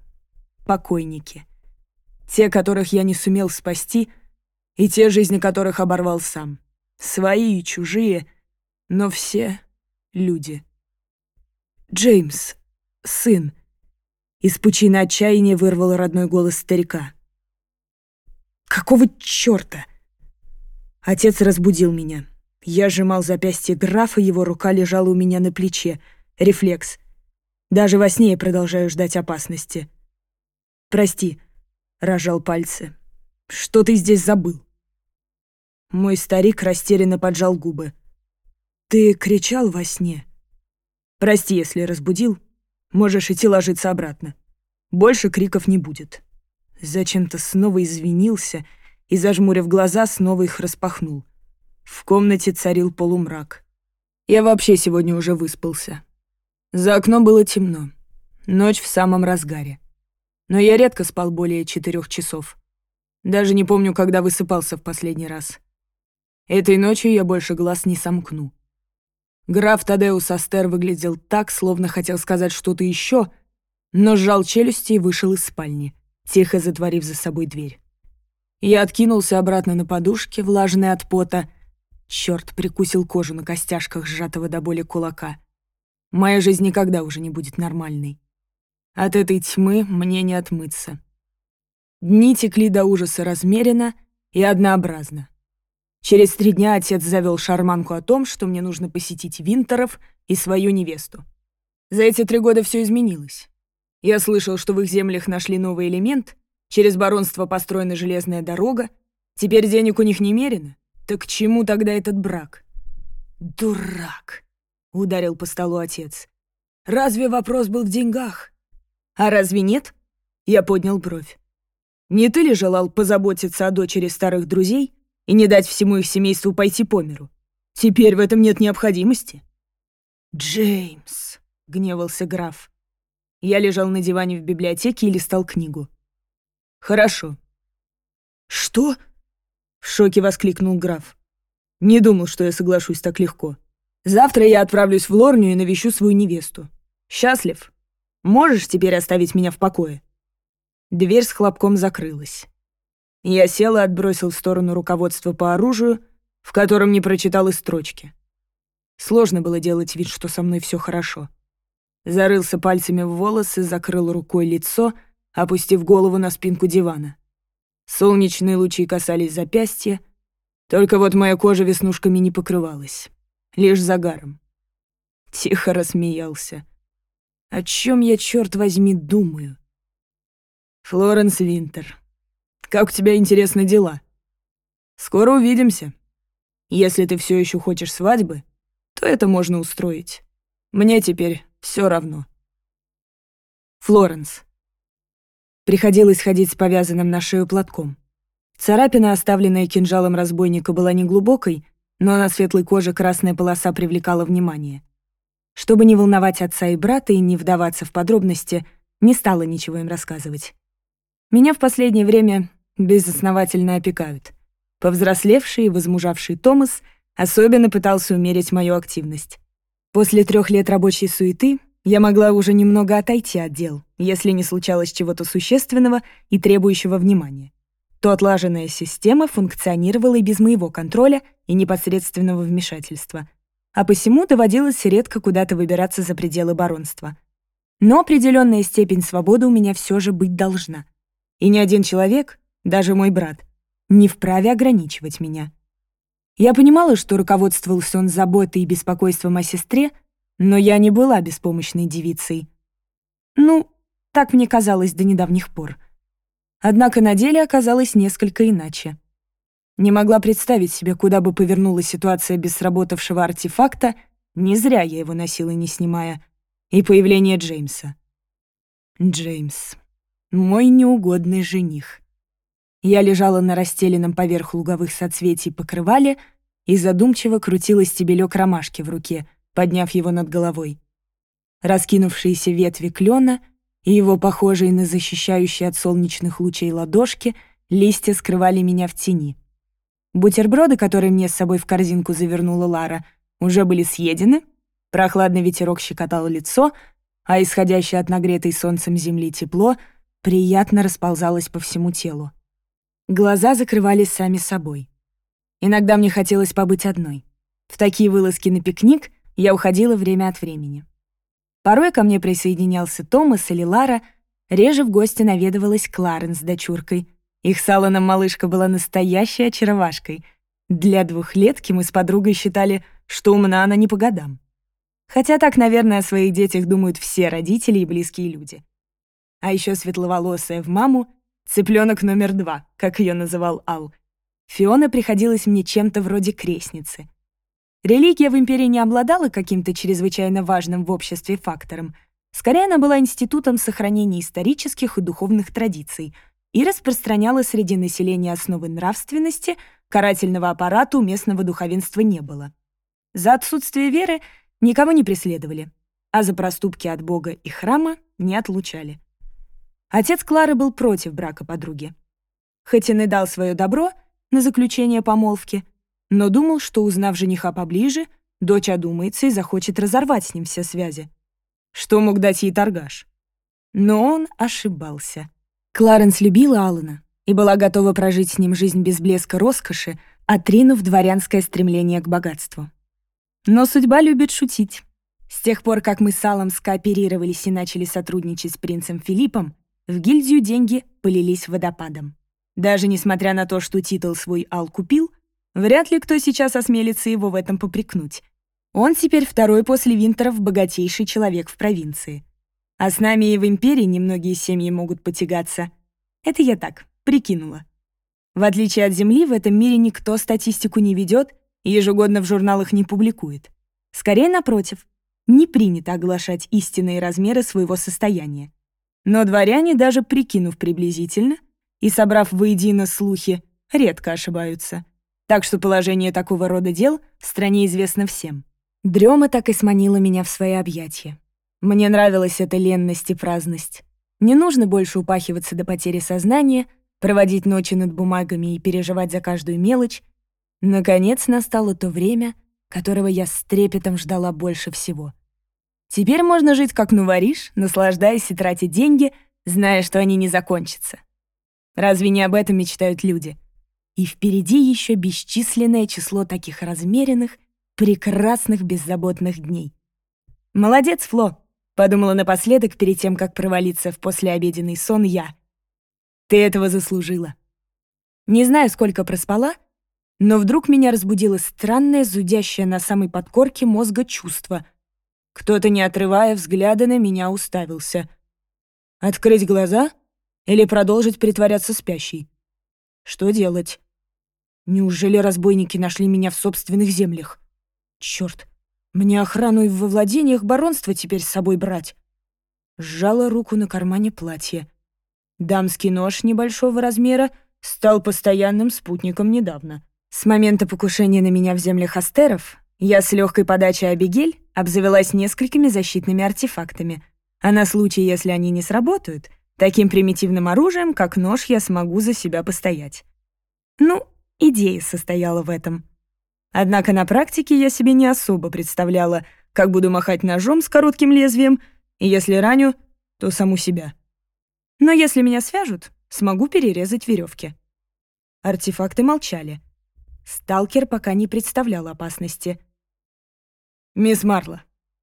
Покойники. Те, которых я не сумел спасти, и те, жизни которых оборвал сам. Свои и чужие, но все люди. «Джеймс, сын!» Из пучины отчаяния вырвал родной голос старика. «Какого черта?» Отец разбудил меня. Я сжимал запястье графа, его рука лежала у меня на плече. Рефлекс. Даже во сне я продолжаю ждать опасности. «Прости», — рожал пальцы. «Что ты здесь забыл?» Мой старик растерянно поджал губы. «Ты кричал во сне?» «Прости, если разбудил», Можешь идти ложиться обратно. Больше криков не будет». Зачем-то снова извинился и, зажмурив глаза, снова их распахнул. В комнате царил полумрак. Я вообще сегодня уже выспался. За окном было темно. Ночь в самом разгаре. Но я редко спал более четырех часов. Даже не помню, когда высыпался в последний раз. Этой ночью я больше глаз не сомкну. Граф Тадеус Астер выглядел так, словно хотел сказать что-то еще, но сжал челюсти и вышел из спальни, тихо затворив за собой дверь. Я откинулся обратно на подушке, влажный от пота. Черт, прикусил кожу на костяшках сжатого до боли кулака. Моя жизнь никогда уже не будет нормальной. От этой тьмы мне не отмыться. Дни текли до ужаса размеренно и однообразно. Через три дня отец завел шарманку о том, что мне нужно посетить Винтеров и свою невесту. За эти три года все изменилось. Я слышал, что в их землях нашли новый элемент, через баронство построена железная дорога, теперь денег у них немерено. Так к чему тогда этот брак? «Дурак!» — ударил по столу отец. «Разве вопрос был в деньгах?» «А разве нет?» — я поднял бровь. «Не ты ли желал позаботиться о дочери старых друзей?» и не дать всему их семейству пойти по миру. Теперь в этом нет необходимости». «Джеймс», — гневался граф. Я лежал на диване в библиотеке и листал книгу. «Хорошо». «Что?» — в шоке воскликнул граф. «Не думал, что я соглашусь так легко. Завтра я отправлюсь в Лорнию и навещу свою невесту. Счастлив? Можешь теперь оставить меня в покое?» Дверь с хлопком закрылась. Я сел и отбросил в сторону руководство по оружию, в котором не прочитал и строчки. Сложно было делать вид, что со мной все хорошо. Зарылся пальцами в волосы, закрыл рукой лицо, опустив голову на спинку дивана. Солнечные лучи касались запястья, только вот моя кожа веснушками не покрывалась, лишь загаром. Тихо рассмеялся. О чем я, черт возьми, думаю? Флоренс Винтер. Как у тебя интересны дела? Скоро увидимся. Если ты все еще хочешь свадьбы, то это можно устроить. Мне теперь все равно. Флоренс. Приходилось ходить с повязанным на шею платком. Царапина, оставленная кинжалом разбойника, была неглубокой, но на светлой коже красная полоса привлекала внимание. Чтобы не волновать отца и брата и не вдаваться в подробности, не стала ничего им рассказывать. Меня в последнее время безосновательно опекают. Повзрослевший и возмужавший Томас особенно пытался умерить мою активность. После трех лет рабочей суеты я могла уже немного отойти от дел, если не случалось чего-то существенного и требующего внимания. То отлаженная система функционировала и без моего контроля и непосредственного вмешательства, а посему доводилось редко куда-то выбираться за пределы баронства. Но определенная степень свободы у меня все же быть должна. И ни один человек, даже мой брат, не вправе ограничивать меня. Я понимала, что руководствовался он заботой и беспокойством о сестре, но я не была беспомощной девицей. Ну, так мне казалось до недавних пор. Однако на деле оказалось несколько иначе. Не могла представить себе, куда бы повернула ситуация без сработавшего артефакта, не зря я его носила, не снимая, и появление Джеймса. Джеймс. Мой неугодный жених. Я лежала на расстеленном поверх луговых соцветий покрывале и задумчиво крутила стебелек ромашки в руке, подняв его над головой. Раскинувшиеся ветви клена и его похожие на защищающие от солнечных лучей ладошки листья скрывали меня в тени. Бутерброды, которые мне с собой в корзинку завернула Лара, уже были съедены, прохладный ветерок щекотал лицо, а исходящее от нагретой солнцем земли тепло приятно расползалось по всему телу. Глаза закрывались сами собой. Иногда мне хотелось побыть одной. В такие вылазки на пикник я уходила время от времени. Порой ко мне присоединялся Томас или Лара, реже в гости наведывалась Кларен с дочуркой. Их с Алланом малышка была настоящей очаровашкой. Для двухлетки мы с подругой считали, что умна она не по годам. Хотя так, наверное, о своих детях думают все родители и близкие люди. А еще светловолосая в маму — «Цыпленок номер два», как ее называл Ал. Фиона приходилась мне чем-то вроде крестницы. Религия в империи не обладала каким-то чрезвычайно важным в обществе фактором. Скорее, она была институтом сохранения исторических и духовных традиций и распространяла среди населения основы нравственности, карательного аппарата у местного духовенства не было. За отсутствие веры никого не преследовали, а за проступки от Бога и храма не отлучали. Отец Клары был против брака подруги. Хоть и дал свое добро на заключение помолвки, но думал, что, узнав жениха поближе, дочь одумается и захочет разорвать с ним все связи. Что мог дать ей торгаш? Но он ошибался. Кларенс любила Алана и была готова прожить с ним жизнь без блеска роскоши, отринув дворянское стремление к богатству. Но судьба любит шутить. С тех пор, как мы с Аллом скооперировались и начали сотрудничать с принцем Филиппом, в гильдию деньги полились водопадом. Даже несмотря на то, что титул свой Ал купил, вряд ли кто сейчас осмелится его в этом попрекнуть. Он теперь второй после Винтеров богатейший человек в провинции. А с нами и в Империи немногие семьи могут потягаться. Это я так, прикинула. В отличие от Земли, в этом мире никто статистику не ведет и ежегодно в журналах не публикует. Скорее, напротив, не принято оглашать истинные размеры своего состояния. Но дворяне, даже прикинув приблизительно и собрав воедино слухи, редко ошибаются. Так что положение такого рода дел в стране известно всем. Дрема так и сманила меня в свои объятия. Мне нравилась эта ленность и праздность. Не нужно больше упахиваться до потери сознания, проводить ночи над бумагами и переживать за каждую мелочь. Наконец настало то время, которого я с трепетом ждала больше всего — Теперь можно жить как нувариш, наслаждаясь и тратя деньги, зная, что они не закончатся. Разве не об этом мечтают люди? И впереди еще бесчисленное число таких размеренных, прекрасных, беззаботных дней. «Молодец, Фло!» — подумала напоследок перед тем, как провалиться в послеобеденный сон я. «Ты этого заслужила!» Не знаю, сколько проспала, но вдруг меня разбудило странное, зудящее на самой подкорке мозга чувство — кто-то, не отрывая взгляда, на меня уставился. Открыть глаза или продолжить притворяться спящей? Что делать? Неужели разбойники нашли меня в собственных землях? Черт, мне охрану и во владениях баронства теперь с собой брать. Сжала руку на кармане платья. Дамский нож небольшого размера стал постоянным спутником недавно. С момента покушения на меня в землях Астеров я с легкой подачи Абигель обзавелась несколькими защитными артефактами, а на случай, если они не сработают, таким примитивным оружием, как нож, я смогу за себя постоять. Ну, идея состояла в этом. Однако на практике я себе не особо представляла, как буду махать ножом с коротким лезвием, и если раню, то саму себя. Но если меня свяжут, смогу перерезать веревки. Артефакты молчали. Сталкер пока не представлял опасности — «Мисс Марла,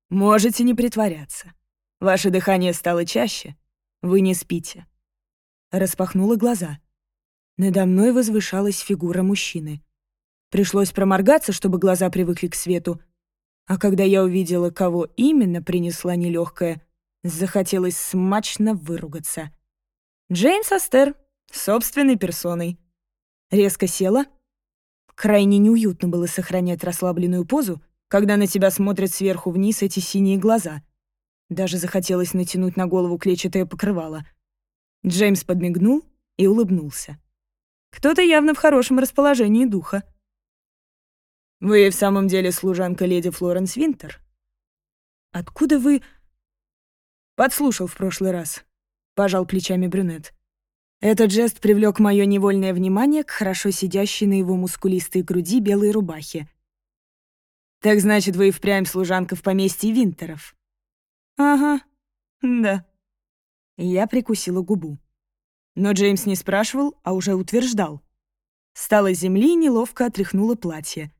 можете не притворяться. Ваше дыхание стало чаще. Вы не спите». Распахнула глаза. Надо мной возвышалась фигура мужчины. Пришлось проморгаться, чтобы глаза привыкли к свету. А когда я увидела, кого именно принесла нелегкая, захотелось смачно выругаться. Джеймс Астер, собственной персоной. Резко села. Крайне неуютно было сохранять расслабленную позу — когда на тебя смотрят сверху вниз эти синие глаза. Даже захотелось натянуть на голову клетчатое покрывало. Джеймс подмигнул и улыбнулся. Кто-то явно в хорошем расположении духа. «Вы в самом деле служанка леди Флоренс Винтер?» «Откуда вы...» «Подслушал в прошлый раз», — пожал плечами брюнет. Этот жест привлек мое невольное внимание к хорошо сидящей на его мускулистой груди белой рубахе — «Так значит, вы и впрямь служанка в поместье Винтеров?» «Ага, да». Я прикусила губу. Но Джеймс не спрашивал, а уже утверждал. Стало земли неловко отряхнула платье.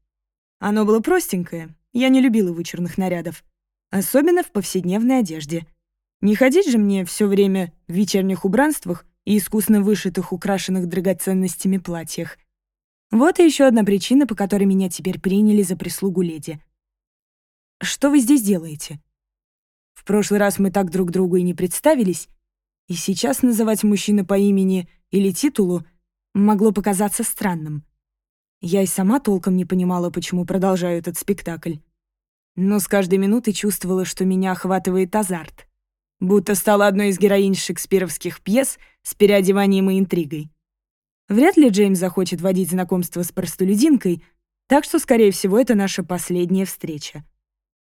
Оно было простенькое, я не любила вычурных нарядов. Особенно в повседневной одежде. Не ходить же мне все время в вечерних убранствах и искусно вышитых, украшенных драгоценностями платьях — вот и еще одна причина, по которой меня теперь приняли за прислугу леди. Что вы здесь делаете? В прошлый раз мы так друг другу и не представились, и сейчас называть мужчину по имени или титулу могло показаться странным. Я и сама толком не понимала, почему продолжаю этот спектакль. Но с каждой минутой чувствовала, что меня охватывает азарт. Будто стала одной из героинь шекспировских пьес с переодеванием и интригой. Вряд ли Джеймс захочет водить знакомство с простолюдинкой, так что, скорее всего, это наша последняя встреча.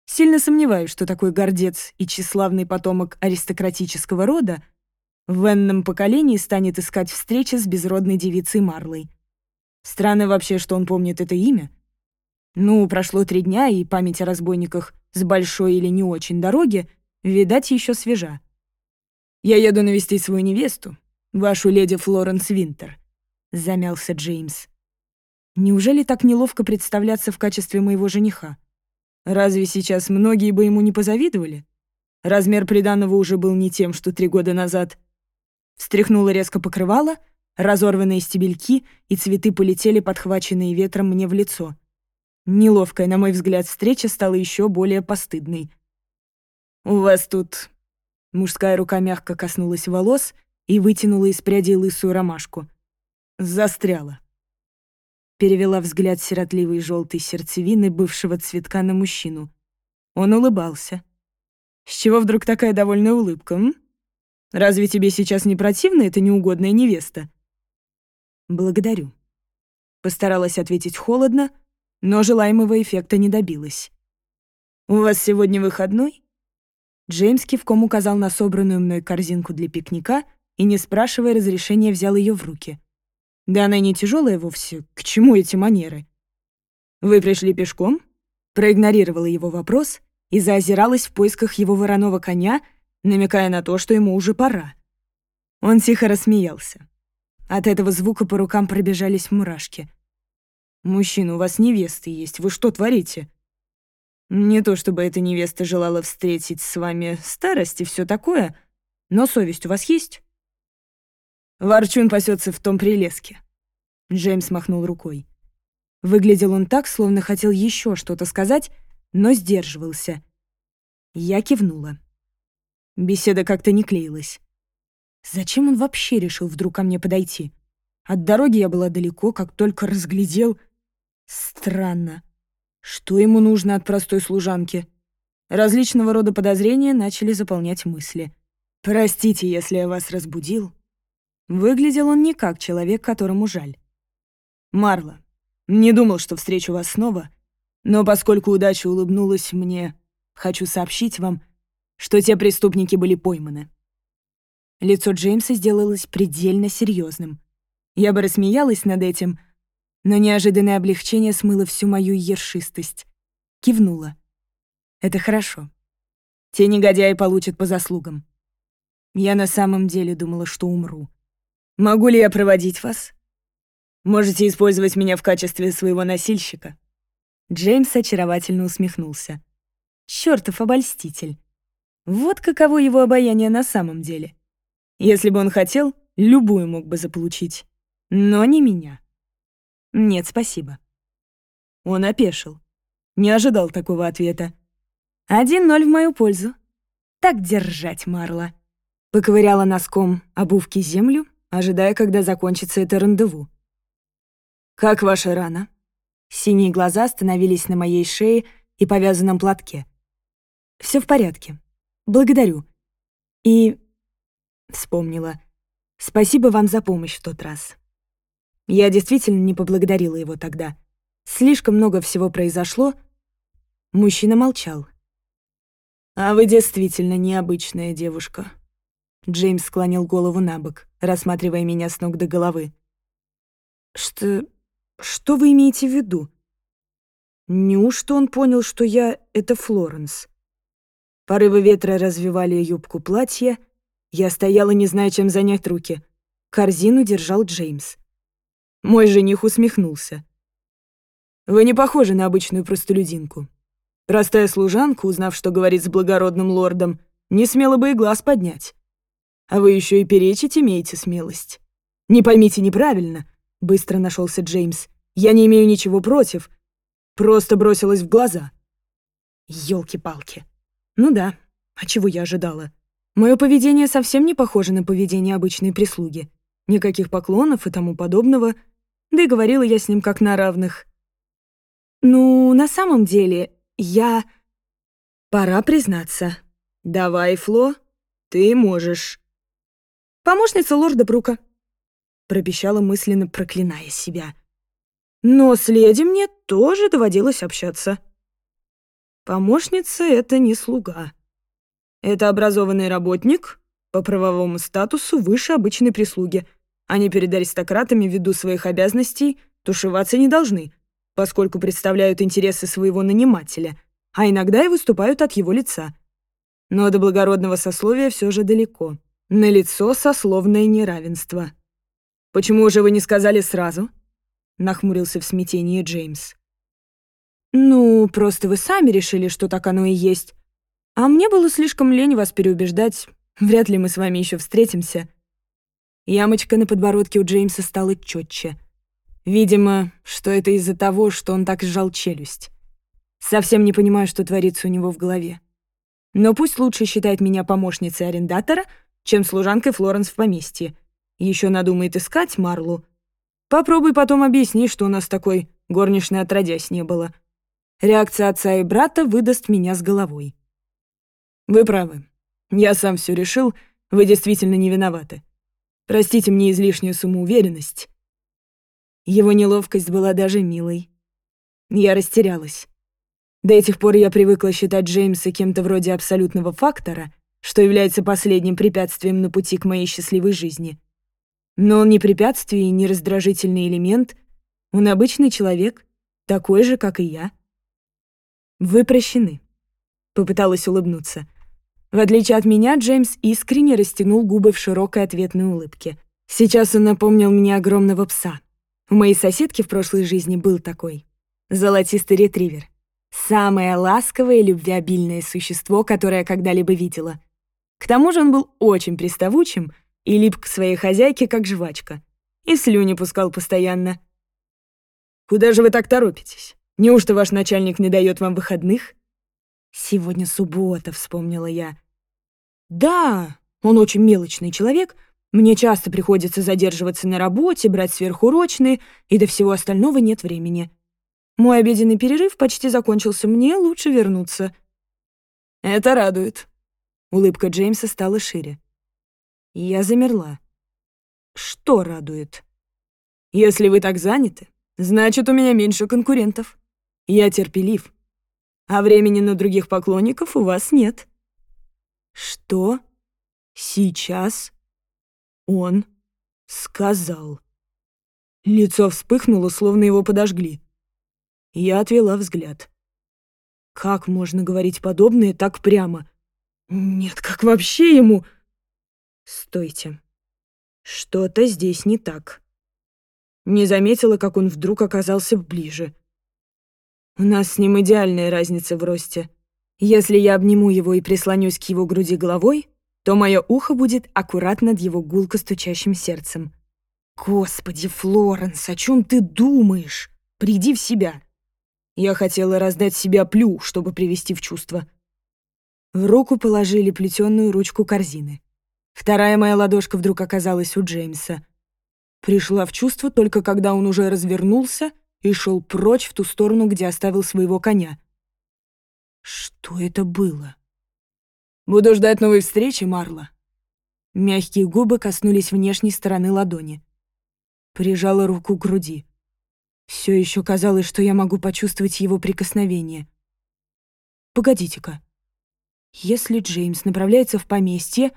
Сильно сомневаюсь, что такой гордец и тщеславный потомок аристократического рода в венном поколении станет искать встречи с безродной девицей Марлой. Странно вообще, что он помнит это имя. Ну, прошло три дня, и память о разбойниках с большой или не очень дороги, видать, еще свежа. Я еду навестить свою невесту, вашу леди Флоренс Винтер. — замялся Джеймс. «Неужели так неловко представляться в качестве моего жениха? Разве сейчас многие бы ему не позавидовали? Размер приданного уже был не тем, что три года назад». Встряхнула резко покрывало, разорванные стебельки и цветы полетели, подхваченные ветром, мне в лицо. Неловкая, на мой взгляд, встреча стала еще более постыдной. «У вас тут...» Мужская рука мягко коснулась волос и вытянула из пряди лысую ромашку — Застряла. Перевела взгляд сиротливой желтой сердцевины бывшего цветка на мужчину. Он улыбался. С чего вдруг такая довольная улыбка, м? Разве тебе сейчас не противна эта неугодная невеста? Благодарю. Постаралась ответить холодно, но желаемого эффекта не добилась. «У вас сегодня выходной?» Джеймс кивком указал на собранную мной корзинку для пикника и, не спрашивая разрешения, взял ее в руки. Да она и не тяжелая вовсе. К чему эти манеры? Вы пришли пешком? Проигнорировала его вопрос и заозиралась в поисках его вороного коня, намекая на то, что ему уже пора. Он тихо рассмеялся. От этого звука по рукам пробежались мурашки. «Мужчина, у вас невесты есть, вы что творите?» Не то чтобы эта невеста желала встретить с вами старость и все такое, но совесть у вас есть? Ворчун пасется в том прелеске». Джеймс махнул рукой. Выглядел он так, словно хотел еще что-то сказать, но сдерживался. Я кивнула. Беседа как-то не клеилась. Зачем он вообще решил вдруг ко мне подойти? От дороги я была далеко, как только разглядел. Странно. Что ему нужно от простой служанки? Различного рода подозрения начали заполнять мысли. «Простите, если я вас разбудил», Выглядел он не как человек, которому жаль. «Марла, не думал, что встречу вас снова, но поскольку удача улыбнулась мне, хочу сообщить вам, что те преступники были пойманы». Лицо Джеймса сделалось предельно серьезным. Я бы рассмеялась над этим, но неожиданное облегчение смыло всю мою ершистость. Кивнула. «Это хорошо. Те негодяи получат по заслугам». Я на самом деле думала, что умру. Могу ли я проводить вас? Можете использовать меня в качестве своего носильщика». Джеймс очаровательно усмехнулся. «Чёртов обольститель. Вот каково его обаяние на самом деле. Если бы он хотел, любую мог бы заполучить. Но не меня. Нет, спасибо». Он опешил. Не ожидал такого ответа. «Один ноль в мою пользу. Так держать, Марла». Поковыряла носком обувки землю ожидая, когда закончится это рандеву. «Как ваша рана?» Синие глаза остановились на моей шее и повязанном платке. Все в порядке. Благодарю. И...» Вспомнила. «Спасибо вам за помощь в тот раз». Я действительно не поблагодарила его тогда. Слишком много всего произошло. Мужчина молчал. «А вы действительно необычная девушка», Джеймс склонил голову на бок, рассматривая меня с ног до головы. «Что... что вы имеете в виду?» Неужто он понял, что я — это Флоренс? Порывы ветра развивали юбку платья. Я стояла, не зная, чем занять руки. Корзину держал Джеймс. Мой жених усмехнулся. «Вы не похожи на обычную простолюдинку. Простая служанка, узнав, что говорит с благородным лордом, не смела бы и глаз поднять. А вы еще и перечить имеете смелость. Не поймите неправильно, быстро нашелся Джеймс. Я не имею ничего против. Просто бросилась в глаза. Ёлки-палки. Ну да, а чего я ожидала? Мое поведение совсем не похоже на поведение обычной прислуги. Никаких поклонов и тому подобного. Да и говорила я с ним как на равных. Ну, на самом деле, я... Пора признаться. Давай, Фло, ты можешь помощница лорда Брука», — пропищала мысленно, проклиная себя. Но с леди мне тоже доводилось общаться. Помощница — это не слуга. Это образованный работник по правовому статусу выше обычной прислуги. Они перед аристократами ввиду своих обязанностей тушеваться не должны, поскольку представляют интересы своего нанимателя, а иногда и выступают от его лица. Но до благородного сословия все же далеко. На лицо сословное неравенство. «Почему же вы не сказали сразу?» — нахмурился в смятении Джеймс. «Ну, просто вы сами решили, что так оно и есть. А мне было слишком лень вас переубеждать. Вряд ли мы с вами еще встретимся». Ямочка на подбородке у Джеймса стала четче. Видимо, что это из-за того, что он так сжал челюсть. Совсем не понимаю, что творится у него в голове. Но пусть лучше считает меня помощницей арендатора — чем служанкой Флоренс в поместье. Еще надумает искать Марлу. Попробуй потом объяснить, что у нас такой горничной отродясь не было. Реакция отца и брата выдаст меня с головой. Вы правы. Я сам все решил, вы действительно не виноваты. Простите мне излишнюю самоуверенность. Его неловкость была даже милой. Я растерялась. До этих пор я привыкла считать Джеймса кем-то вроде абсолютного фактора, что является последним препятствием на пути к моей счастливой жизни. Но он не препятствие и не раздражительный элемент, он обычный человек, такой же, как и я. «Вы прощены», — попыталась улыбнуться. В отличие от меня, Джеймс искренне растянул губы в широкой ответной улыбке. Сейчас он напомнил мне огромного пса. У моей соседки в прошлой жизни был такой. Золотистый ретривер. Самое ласковое и любвеобильное существо, которое я когда-либо видела. К тому же он был очень приставучим и лип к своей хозяйке, как жвачка, и слюни пускал постоянно. «Куда же вы так торопитесь? Неужто ваш начальник не дает вам выходных?» «Сегодня суббота», — вспомнила я. «Да, он очень мелочный человек. Мне часто приходится задерживаться на работе, брать сверхурочные, и до всего остального нет времени. Мой обеденный перерыв почти закончился, мне лучше вернуться». «Это радует», Улыбка Джеймса стала шире. Я замерла. Что радует? Если вы так заняты, значит, у меня меньше конкурентов. Я терпелив. А времени на других поклонников у вас нет. Что? Сейчас? Он сказал. Лицо вспыхнуло, словно его подожгли. Я отвела взгляд. Как можно говорить подобное так прямо? Нет, как вообще ему... Стойте. Что-то здесь не так. Не заметила, как он вдруг оказался ближе. У нас с ним идеальная разница в росте. Если я обниму его и прислонюсь к его груди головой, то мое ухо будет аккуратно над его гулко стучащим сердцем. «Господи, Флоренс, о чем ты думаешь? Приди в себя!» Я хотела раздать себя плю, чтобы привести в чувство. В руку положили плетеную ручку корзины. Вторая моя ладошка вдруг оказалась у Джеймса. Пришла в чувство только когда он уже развернулся и шел прочь в ту сторону, где оставил своего коня. Что это было? «Буду ждать новой встречи, Марла». Мягкие губы коснулись внешней стороны ладони. Прижала руку к груди. Все еще казалось, что я могу почувствовать его прикосновение. «Погодите-ка». Если Джеймс направляется в поместье,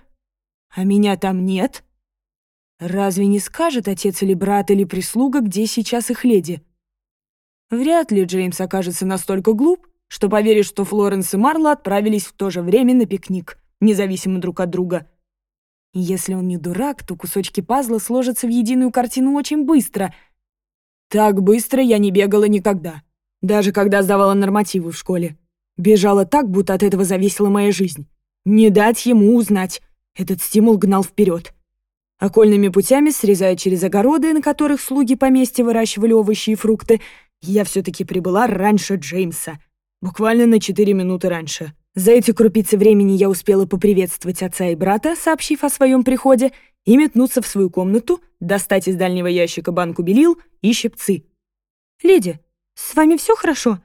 а меня там нет, разве не скажет отец или брат или прислуга, где сейчас их леди? Вряд ли Джеймс окажется настолько глуп, что поверит, что Флоренс и Марла отправились в то же время на пикник, независимо друг от друга. Если он не дурак, то кусочки пазла сложатся в единую картину очень быстро. Так быстро я не бегала никогда, даже когда сдавала нормативы в школе. Бежала так, будто от этого зависела моя жизнь. Не дать ему узнать. Этот стимул гнал вперед. Окольными путями, срезая через огороды, на которых слуги поместья выращивали овощи и фрукты, я все-таки прибыла раньше Джеймса. Буквально на 4 минуты раньше. За эти крупицы времени я успела поприветствовать отца и брата, сообщив о своем приходе, и метнуться в свою комнату, достать из дальнего ящика банку белил и щипцы. «Леди, с вами все хорошо?»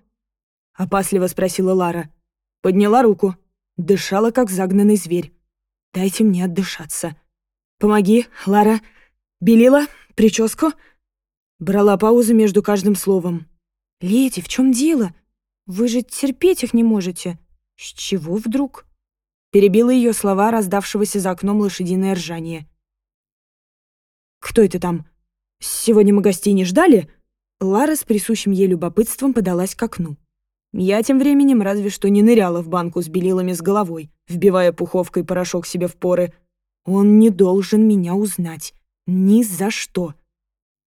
— опасливо спросила Лара. Подняла руку. Дышала, как загнанный зверь. «Дайте мне отдышаться». «Помоги, Лара». «Белила? Прическу?» Брала паузу между каждым словом. «Леди, в чем дело? Вы же терпеть их не можете. С чего вдруг?» Перебила ее слова раздавшегося за окном лошадиное ржание. «Кто это там? Сегодня мы гостей не ждали?» Лара с присущим ей любопытством подалась к окну. Я тем временем разве что не ныряла в банку с белилами с головой, вбивая пуховкой порошок себе в поры. Он не должен меня узнать. Ни за что.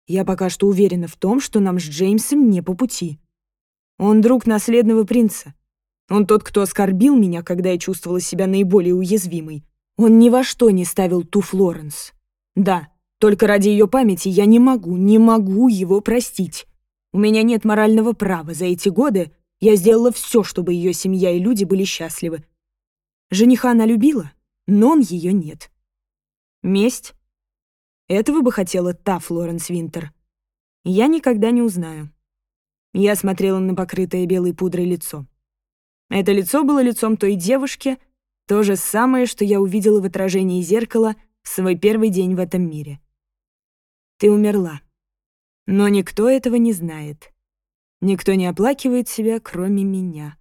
Я пока что уверена в том, что нам с Джеймсом не по пути. Он друг наследного принца. Он тот, кто оскорбил меня, когда я чувствовала себя наиболее уязвимой. Он ни во что не ставил ту Флоренс. Да, только ради ее памяти я не могу, не могу его простить. У меня нет морального права за эти годы я сделала все, чтобы ее семья и люди были счастливы. Жениха она любила, но он ее нет. Месть? Этого бы хотела та Флоренс Винтер. Я никогда не узнаю. Я смотрела на покрытое белой пудрой лицо. Это лицо было лицом той девушки, то же самое, что я увидела в отражении зеркала в свой первый день в этом мире. Ты умерла. Но никто этого не знает. Никто не оплакивает себя, кроме меня.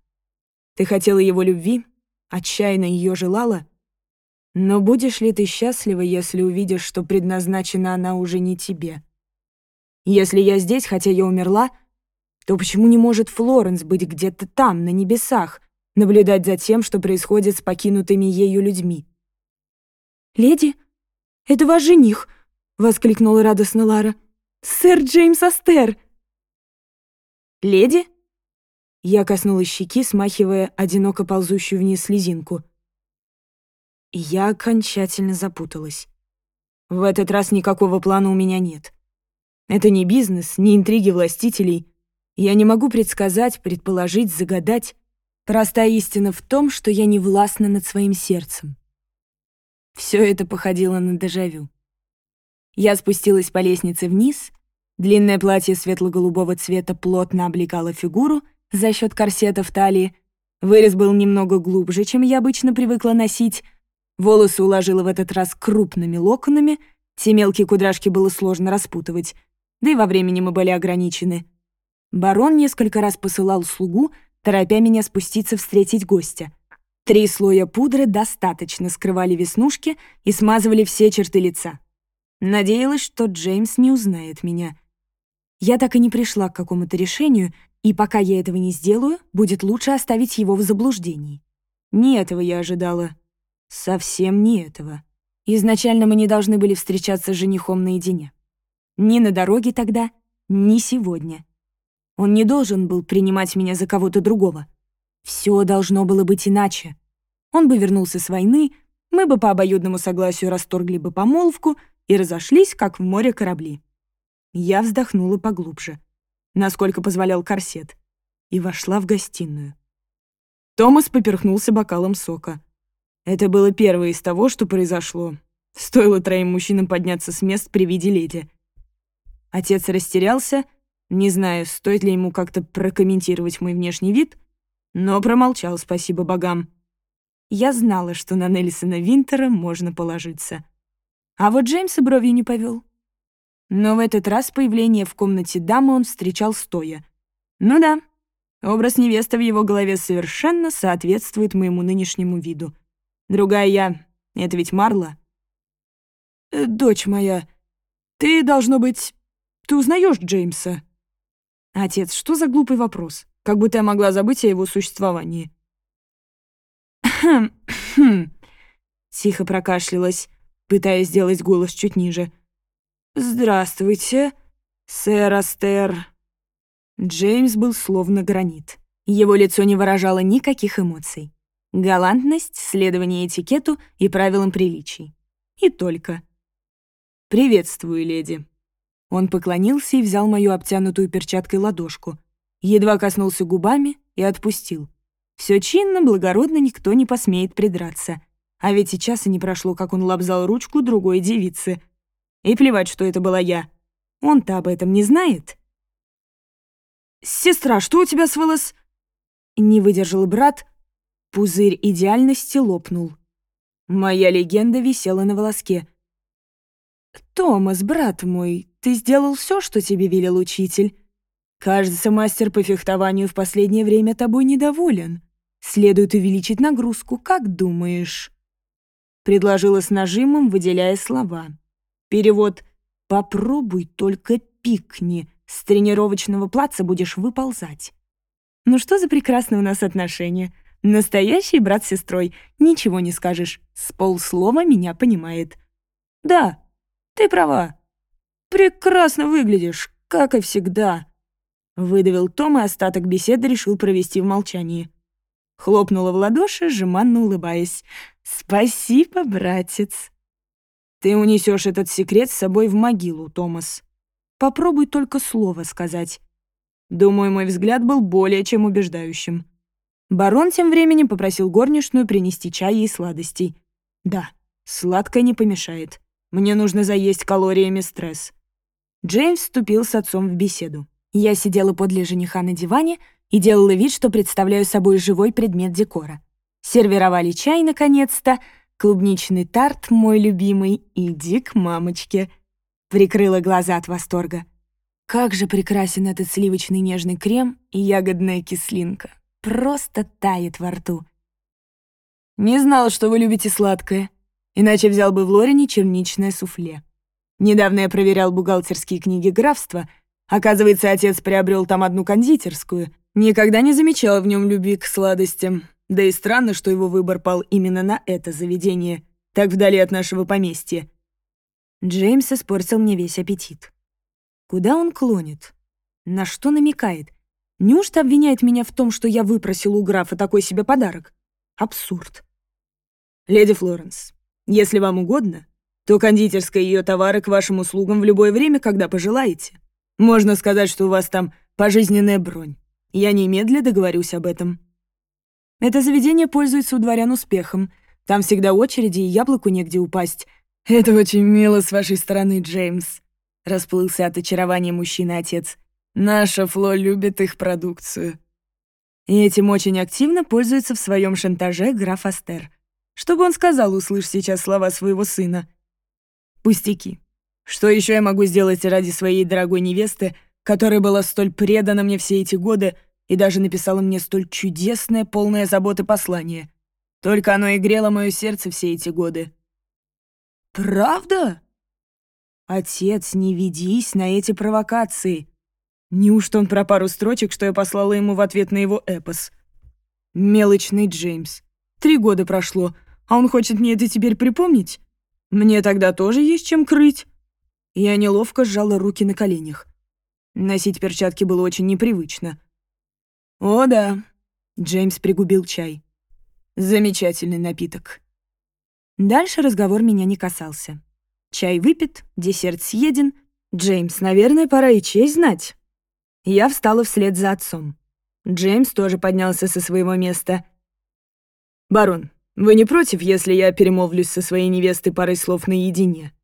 Ты хотела его любви, отчаянно ее желала. Но будешь ли ты счастлива, если увидишь, что предназначена она уже не тебе? Если я здесь, хотя я умерла, то почему не может Флоренс быть где-то там, на небесах, наблюдать за тем, что происходит с покинутыми ею людьми? «Леди, это ваш жених!» — воскликнула радостно Лара. «Сэр Джеймс Астер!» Леди?» Я коснулась щеки, смахивая одиноко ползущую вниз слезинку. Я окончательно запуталась. В этот раз никакого плана у меня нет. Это не бизнес, не интриги властителей. Я не могу предсказать, предположить, загадать. Простая истина в том, что я не властна над своим сердцем. Все это походило на дежавю. Я спустилась по лестнице вниз — Длинное платье светло-голубого цвета плотно облегало фигуру за счет корсета в талии. Вырез был немного глубже, чем я обычно привыкла носить. Волосы уложила в этот раз крупными локонами. Те мелкие кудряшки было сложно распутывать. Да и во времени мы были ограничены. Барон несколько раз посылал слугу, торопя меня спуститься встретить гостя. Три слоя пудры достаточно скрывали веснушки и смазывали все черты лица. Надеялась, что Джеймс не узнает меня — я так и не пришла к какому-то решению, и пока я этого не сделаю, будет лучше оставить его в заблуждении. Не этого я ожидала. Совсем не этого. Изначально мы не должны были встречаться с женихом наедине. Ни на дороге тогда, ни сегодня. Он не должен был принимать меня за кого-то другого. Все должно было быть иначе. Он бы вернулся с войны, мы бы по обоюдному согласию расторгли бы помолвку и разошлись, как в море корабли. Я вздохнула поглубже, насколько позволял корсет, и вошла в гостиную. Томас поперхнулся бокалом сока. Это было первое из того, что произошло. Стоило троим мужчинам подняться с мест при виде леди. Отец растерялся, не зная, стоит ли ему как-то прокомментировать мой внешний вид, но промолчал, спасибо богам. Я знала, что на Нельсона Винтера можно положиться. А вот Джеймса бровью не повел. Но в этот раз появление в комнате дамы он встречал стоя. Ну да, образ невесты в его голове совершенно соответствует моему нынешнему виду. Другая я — это ведь Марла. Э, «Дочь моя, ты, должно быть, ты узнаешь Джеймса?» «Отец, что за глупый вопрос? Как будто я могла забыть о его существовании». «Хм, хм», — тихо прокашлялась, пытаясь сделать голос чуть ниже — «Здравствуйте, сэр Астер». Джеймс был словно гранит. Его лицо не выражало никаких эмоций. Галантность, следование этикету и правилам приличий. И только. «Приветствую, леди». Он поклонился и взял мою обтянутую перчаткой ладошку. Едва коснулся губами и отпустил. Все чинно, благородно, никто не посмеет придраться. А ведь сейчас и не прошло, как он лобзал ручку другой девицы — и плевать, что это была я. Он-то об этом не знает. «Сестра, что у тебя с волос...» Не выдержал брат. Пузырь идеальности лопнул. Моя легенда висела на волоске. «Томас, брат мой, ты сделал все, что тебе велел учитель. Кажется, мастер по фехтованию в последнее время тобой недоволен. Следует увеличить нагрузку, как думаешь?» Предложила с нажимом, выделяя слова. Перевод «Попробуй только пикни, с тренировочного плаца будешь выползать». Ну что за прекрасные у нас отношения. Настоящий брат с сестрой, ничего не скажешь, с полслова меня понимает. Да, ты права. Прекрасно выглядишь, как и всегда. Выдавил Том, и остаток беседы решил провести в молчании. Хлопнула в ладоши, жеманно улыбаясь. «Спасибо, братец!» Ты унесешь этот секрет с собой в могилу, Томас. Попробуй только слово сказать. Думаю, мой взгляд был более чем убеждающим. Барон тем временем попросил горничную принести чай и сладостей. Да, сладкое не помешает. Мне нужно заесть калориями стресс. Джеймс вступил с отцом в беседу. Я сидела подле жениха на диване и делала вид, что представляю собой живой предмет декора. Сервировали чай, наконец-то, Клубничный тарт мой любимый, иди к мамочке!» Прикрыла глаза от восторга. Как же прекрасен этот сливочный нежный крем и ягодная кислинка. Просто тает во рту. «Не знал, что вы любите сладкое, иначе взял бы в Лорине черничное суфле. Недавно я проверял бухгалтерские книги графства. Оказывается, отец приобрел там одну кондитерскую. Никогда не замечал в нем любви к сладостям. Да и странно, что его выбор пал именно на это заведение, так вдали от нашего поместья. Джеймс испортил мне весь аппетит. Куда он клонит? На что намекает? Неужто обвиняет меня в том, что я выпросил у графа такой себе подарок? Абсурд. Леди Флоренс, если вам угодно, то кондитерская ее товары к вашим услугам в любое время, когда пожелаете. Можно сказать, что у вас там пожизненная бронь. Я немедля договорюсь об этом. Это заведение пользуется у дворян успехом. Там всегда очереди, и яблоку негде упасть. Это очень мило с вашей стороны, Джеймс», — расплылся от очарования мужчина-отец. «Наша Фло любит их продукцию». И этим очень активно пользуется в своем шантаже граф Астер. Что бы он сказал, услышь сейчас слова своего сына? «Пустяки. Что еще я могу сделать ради своей дорогой невесты, которая была столь предана мне все эти годы, и даже написала мне столь чудесное, полное заботы послание. Только оно и грело мое сердце все эти годы. «Правда?» «Отец, не ведись на эти провокации!» Неужто он про пару строчек, что я послала ему в ответ на его эпос? Мелочный Джеймс. Три года прошло, а он хочет мне это теперь припомнить? Мне тогда тоже есть чем крыть. Я неловко сжала руки на коленях. Носить перчатки было очень непривычно. «О да», — Джеймс пригубил чай. «Замечательный напиток». Дальше разговор меня не касался. Чай выпит, десерт съеден. Джеймс, наверное, пора и честь знать. Я встала вслед за отцом. Джеймс тоже поднялся со своего места. «Барон, вы не против, если я перемолвлюсь со своей невестой парой слов наедине?»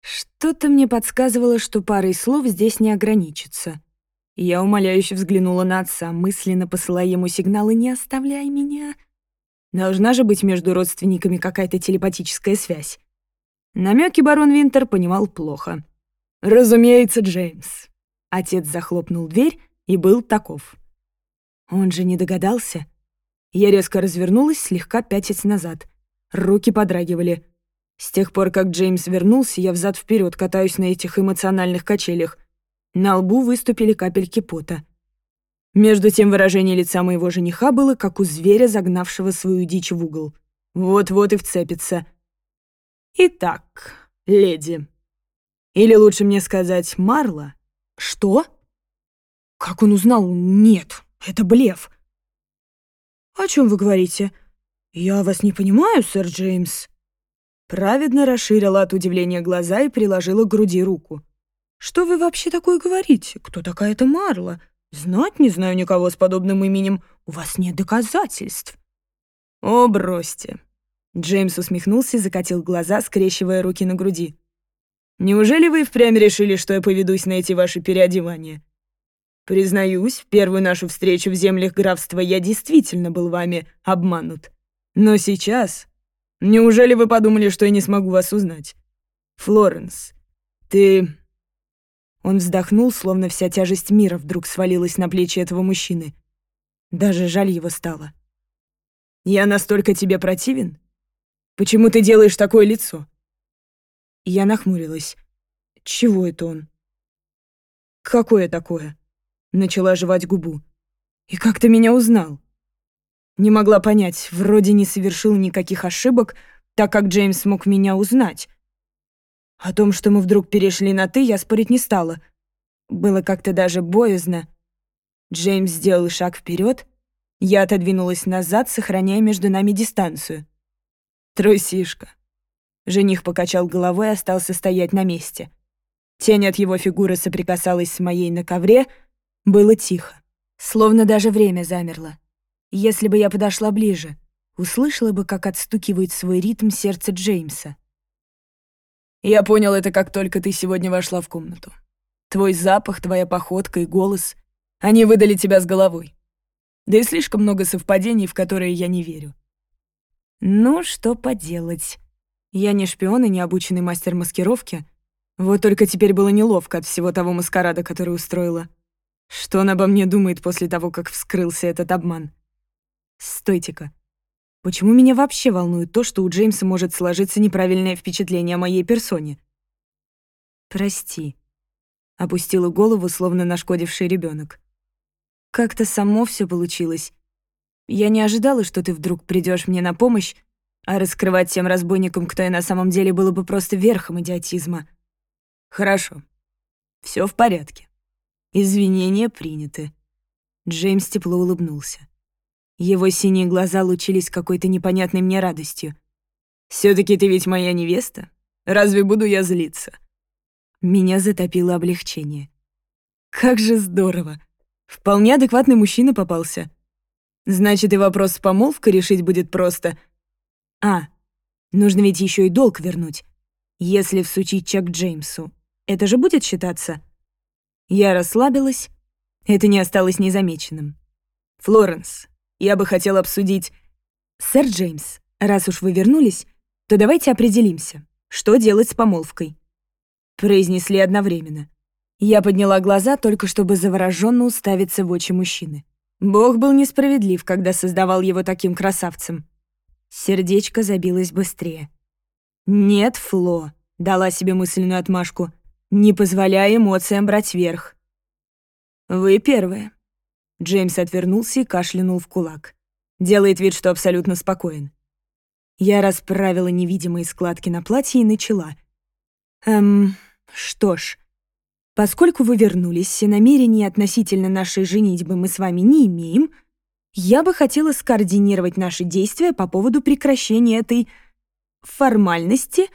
Что-то мне подсказывало, что парой слов здесь не ограничится. Я умоляюще взглянула на отца, мысленно посылая ему сигналы «Не оставляй меня!». Должна же быть между родственниками какая-то телепатическая связь. Намеки барон Винтер понимал плохо. «Разумеется, Джеймс!» Отец захлопнул дверь и был таков. Он же не догадался. Я резко развернулась, слегка пятясь назад. Руки подрагивали. С тех пор, как Джеймс вернулся, я взад вперед катаюсь на этих эмоциональных качелях — на лбу выступили капельки пота. Между тем выражение лица моего жениха было, как у зверя, загнавшего свою дичь в угол. Вот-вот и вцепится. «Итак, леди. Или лучше мне сказать, Марла?» «Что?» «Как он узнал? Нет, это блеф». «О чем вы говорите? Я вас не понимаю, сэр Джеймс». Праведно расширила от удивления глаза и приложила к груди руку. Что вы вообще такое говорите? Кто такая эта Марла? Знать не знаю никого с подобным именем. У вас нет доказательств». «О, бросьте!» Джеймс усмехнулся и закатил глаза, скрещивая руки на груди. «Неужели вы впрямь решили, что я поведусь на эти ваши переодевания? Признаюсь, в первую нашу встречу в землях графства я действительно был вами обманут. Но сейчас... Неужели вы подумали, что я не смогу вас узнать? Флоренс, ты он вздохнул, словно вся тяжесть мира вдруг свалилась на плечи этого мужчины. Даже жаль его стало. «Я настолько тебе противен? Почему ты делаешь такое лицо?» Я нахмурилась. «Чего это он?» «Какое такое?» Начала жевать губу. «И как ты меня узнал?» Не могла понять, вроде не совершил никаких ошибок, так как Джеймс мог меня узнать. О том, что мы вдруг перешли на «ты», я спорить не стала. Было как-то даже боязно. Джеймс сделал шаг вперед. Я отодвинулась назад, сохраняя между нами дистанцию. «Трусишка». Жених покачал головой и остался стоять на месте. Тень от его фигуры соприкасалась с моей на ковре. Было тихо. Словно даже время замерло. Если бы я подошла ближе, услышала бы, как отстукивает свой ритм сердце Джеймса. Я понял это, как только ты сегодня вошла в комнату. Твой запах, твоя походка и голос, они выдали тебя с головой. Да и слишком много совпадений, в которые я не верю. Ну, что поделать. Я не шпион и не обученный мастер маскировки. Вот только теперь было неловко от всего того маскарада, который устроила. Что он обо мне думает после того, как вскрылся этот обман? Стойте-ка. Почему меня вообще волнует то, что у Джеймса может сложиться неправильное впечатление о моей персоне? «Прости», — опустила голову, словно нашкодивший ребенок. «Как-то само все получилось. Я не ожидала, что ты вдруг придешь мне на помощь, а раскрывать тем разбойникам, кто я на самом деле, было бы просто верхом идиотизма». «Хорошо. все в порядке. Извинения приняты». Джеймс тепло улыбнулся. Его синие глаза лучились какой-то непонятной мне радостью. все таки ты ведь моя невеста? Разве буду я злиться?» Меня затопило облегчение. «Как же здорово! Вполне адекватный мужчина попался. Значит, и вопрос с помолвкой решить будет просто. А, нужно ведь еще и долг вернуть. Если всучить Чак Джеймсу, это же будет считаться?» Я расслабилась. Это не осталось незамеченным. «Флоренс, я бы хотел обсудить... Сэр Джеймс, раз уж вы вернулись, то давайте определимся, что делать с помолвкой. Произнесли одновременно. Я подняла глаза, только чтобы завороженно уставиться в очи мужчины. Бог был несправедлив, когда создавал его таким красавцем. Сердечко забилось быстрее. «Нет, Фло», — дала себе мысленную отмашку, «не позволяя эмоциям брать верх». «Вы первая», Джеймс отвернулся и кашлянул в кулак. Делает вид, что абсолютно спокоен. Я расправила невидимые складки на платье и начала. «Эм, что ж, поскольку вы вернулись и намерений относительно нашей женитьбы мы с вами не имеем, я бы хотела скоординировать наши действия по поводу прекращения этой формальности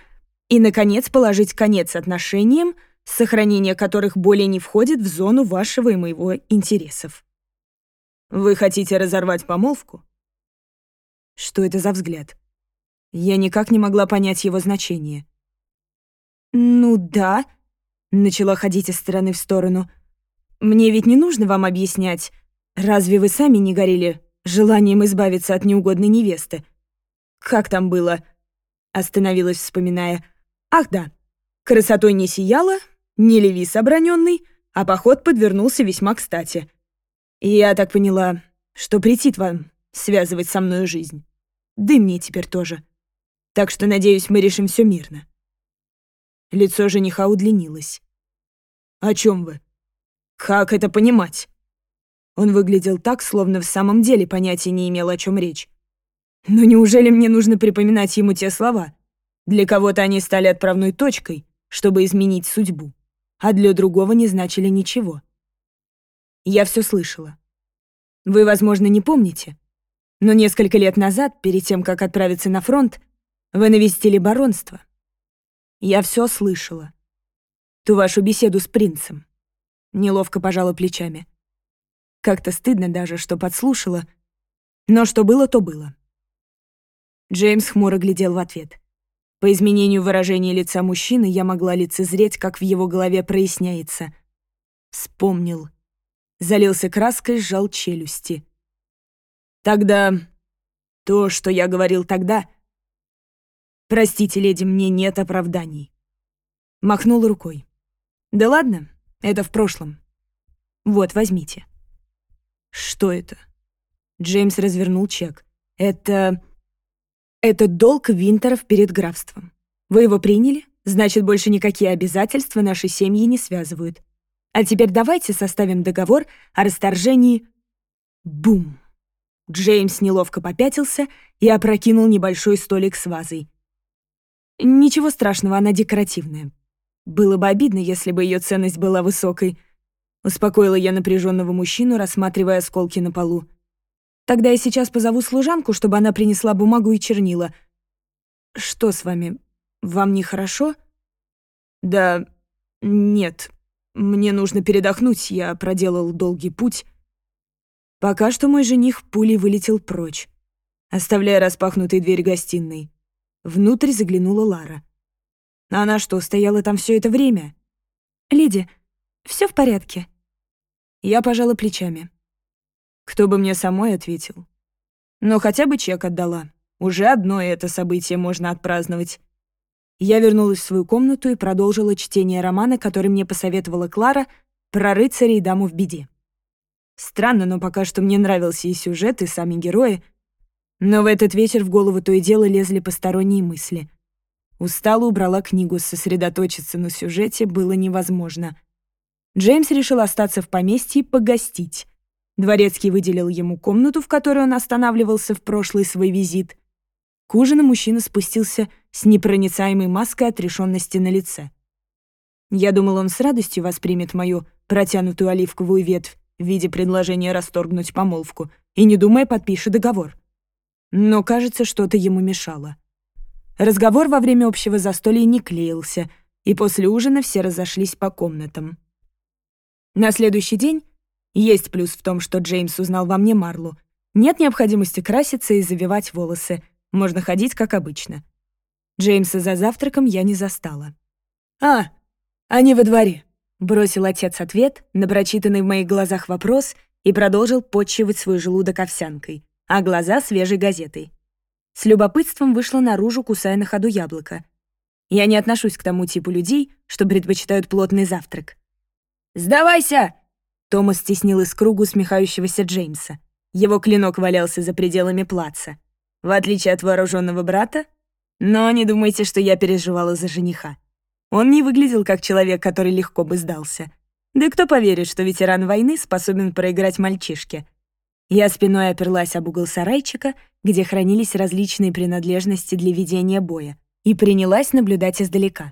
и, наконец, положить конец отношениям, сохранение которых более не входит в зону вашего и моего интересов. Вы хотите разорвать помолвку? Что это за взгляд? Я никак не могла понять его значение. Ну да, начала ходить из стороны в сторону. Мне ведь не нужно вам объяснять. Разве вы сами не горели желанием избавиться от неугодной невесты? Как там было? Остановилась, вспоминая. Ах да, красотой не сияла, не леви обронённый, а поход подвернулся весьма кстати. Я так поняла, что претит вам связывать со мной жизнь. Да и мне теперь тоже. Так что, надеюсь, мы решим все мирно. Лицо жениха удлинилось. «О чем вы? Как это понимать?» Он выглядел так, словно в самом деле понятия не имел, о чем речь. «Но неужели мне нужно припоминать ему те слова? Для кого-то они стали отправной точкой, чтобы изменить судьбу, а для другого не значили ничего». Я все слышала. Вы, возможно, не помните, но несколько лет назад, перед тем, как отправиться на фронт, вы навестили баронство. Я все слышала. Ту вашу беседу с принцем. Неловко пожала плечами. Как-то стыдно даже, что подслушала, но что было, то было. Джеймс хмуро глядел в ответ. По изменению выражения лица мужчины я могла лицезреть, как в его голове проясняется. Вспомнил залился краской, сжал челюсти. «Тогда то, что я говорил тогда...» «Простите, леди, мне нет оправданий». Махнул рукой. «Да ладно, это в прошлом. Вот, возьмите». «Что это?» Джеймс развернул чек. «Это... это долг Винтеров перед графством. Вы его приняли? Значит, больше никакие обязательства наши семьи не связывают. А теперь давайте составим договор о расторжении. Бум! Джеймс неловко попятился и опрокинул небольшой столик с вазой. Ничего страшного, она декоративная. Было бы обидно, если бы ее ценность была высокой. Успокоила я напряженного мужчину, рассматривая осколки на полу. Тогда я сейчас позову служанку, чтобы она принесла бумагу и чернила. Что с вами? Вам нехорошо? Да нет, мне нужно передохнуть, я проделал долгий путь. Пока что мой жених пулей вылетел прочь, оставляя распахнутые дверь гостиной. Внутрь заглянула Лара. Она что, стояла там все это время? «Леди, все в порядке?» Я пожала плечами. Кто бы мне самой ответил. Но хотя бы чек отдала. Уже одно это событие можно отпраздновать. Я вернулась в свою комнату и продолжила чтение романа, который мне посоветовала Клара, про рыцаря и даму в беде. Странно, но пока что мне нравился и сюжет, и сами герои. Но в этот вечер в голову то и дело лезли посторонние мысли. Устала убрала книгу, сосредоточиться на сюжете было невозможно. Джеймс решил остаться в поместье и погостить. Дворецкий выделил ему комнату, в которой он останавливался в прошлый свой визит. К ужину мужчина спустился с непроницаемой маской отрешенности на лице. Я думал, он с радостью воспримет мою протянутую оливковую ветвь в виде предложения расторгнуть помолвку и, не думая, подпишет договор. Но, кажется, что-то ему мешало. Разговор во время общего застолья не клеился, и после ужина все разошлись по комнатам. На следующий день есть плюс в том, что Джеймс узнал во мне Марлу. Нет необходимости краситься и завивать волосы. Можно ходить, как обычно. Джеймса за завтраком я не застала. «А, они во дворе», — бросил отец ответ на прочитанный в моих глазах вопрос и продолжил подчивать свой желудок овсянкой, а глаза свежей газетой. С любопытством вышла наружу, кусая на ходу яблоко. Я не отношусь к тому типу людей, что предпочитают плотный завтрак. «Сдавайся!» — Томас стеснил из кругу усмехающегося Джеймса. Его клинок валялся за пределами плаца. В отличие от вооруженного брата, но не думайте, что я переживала за жениха. Он не выглядел как человек, который легко бы сдался. Да кто поверит, что ветеран войны способен проиграть мальчишке? Я спиной оперлась об угол сарайчика, где хранились различные принадлежности для ведения боя, и принялась наблюдать издалека.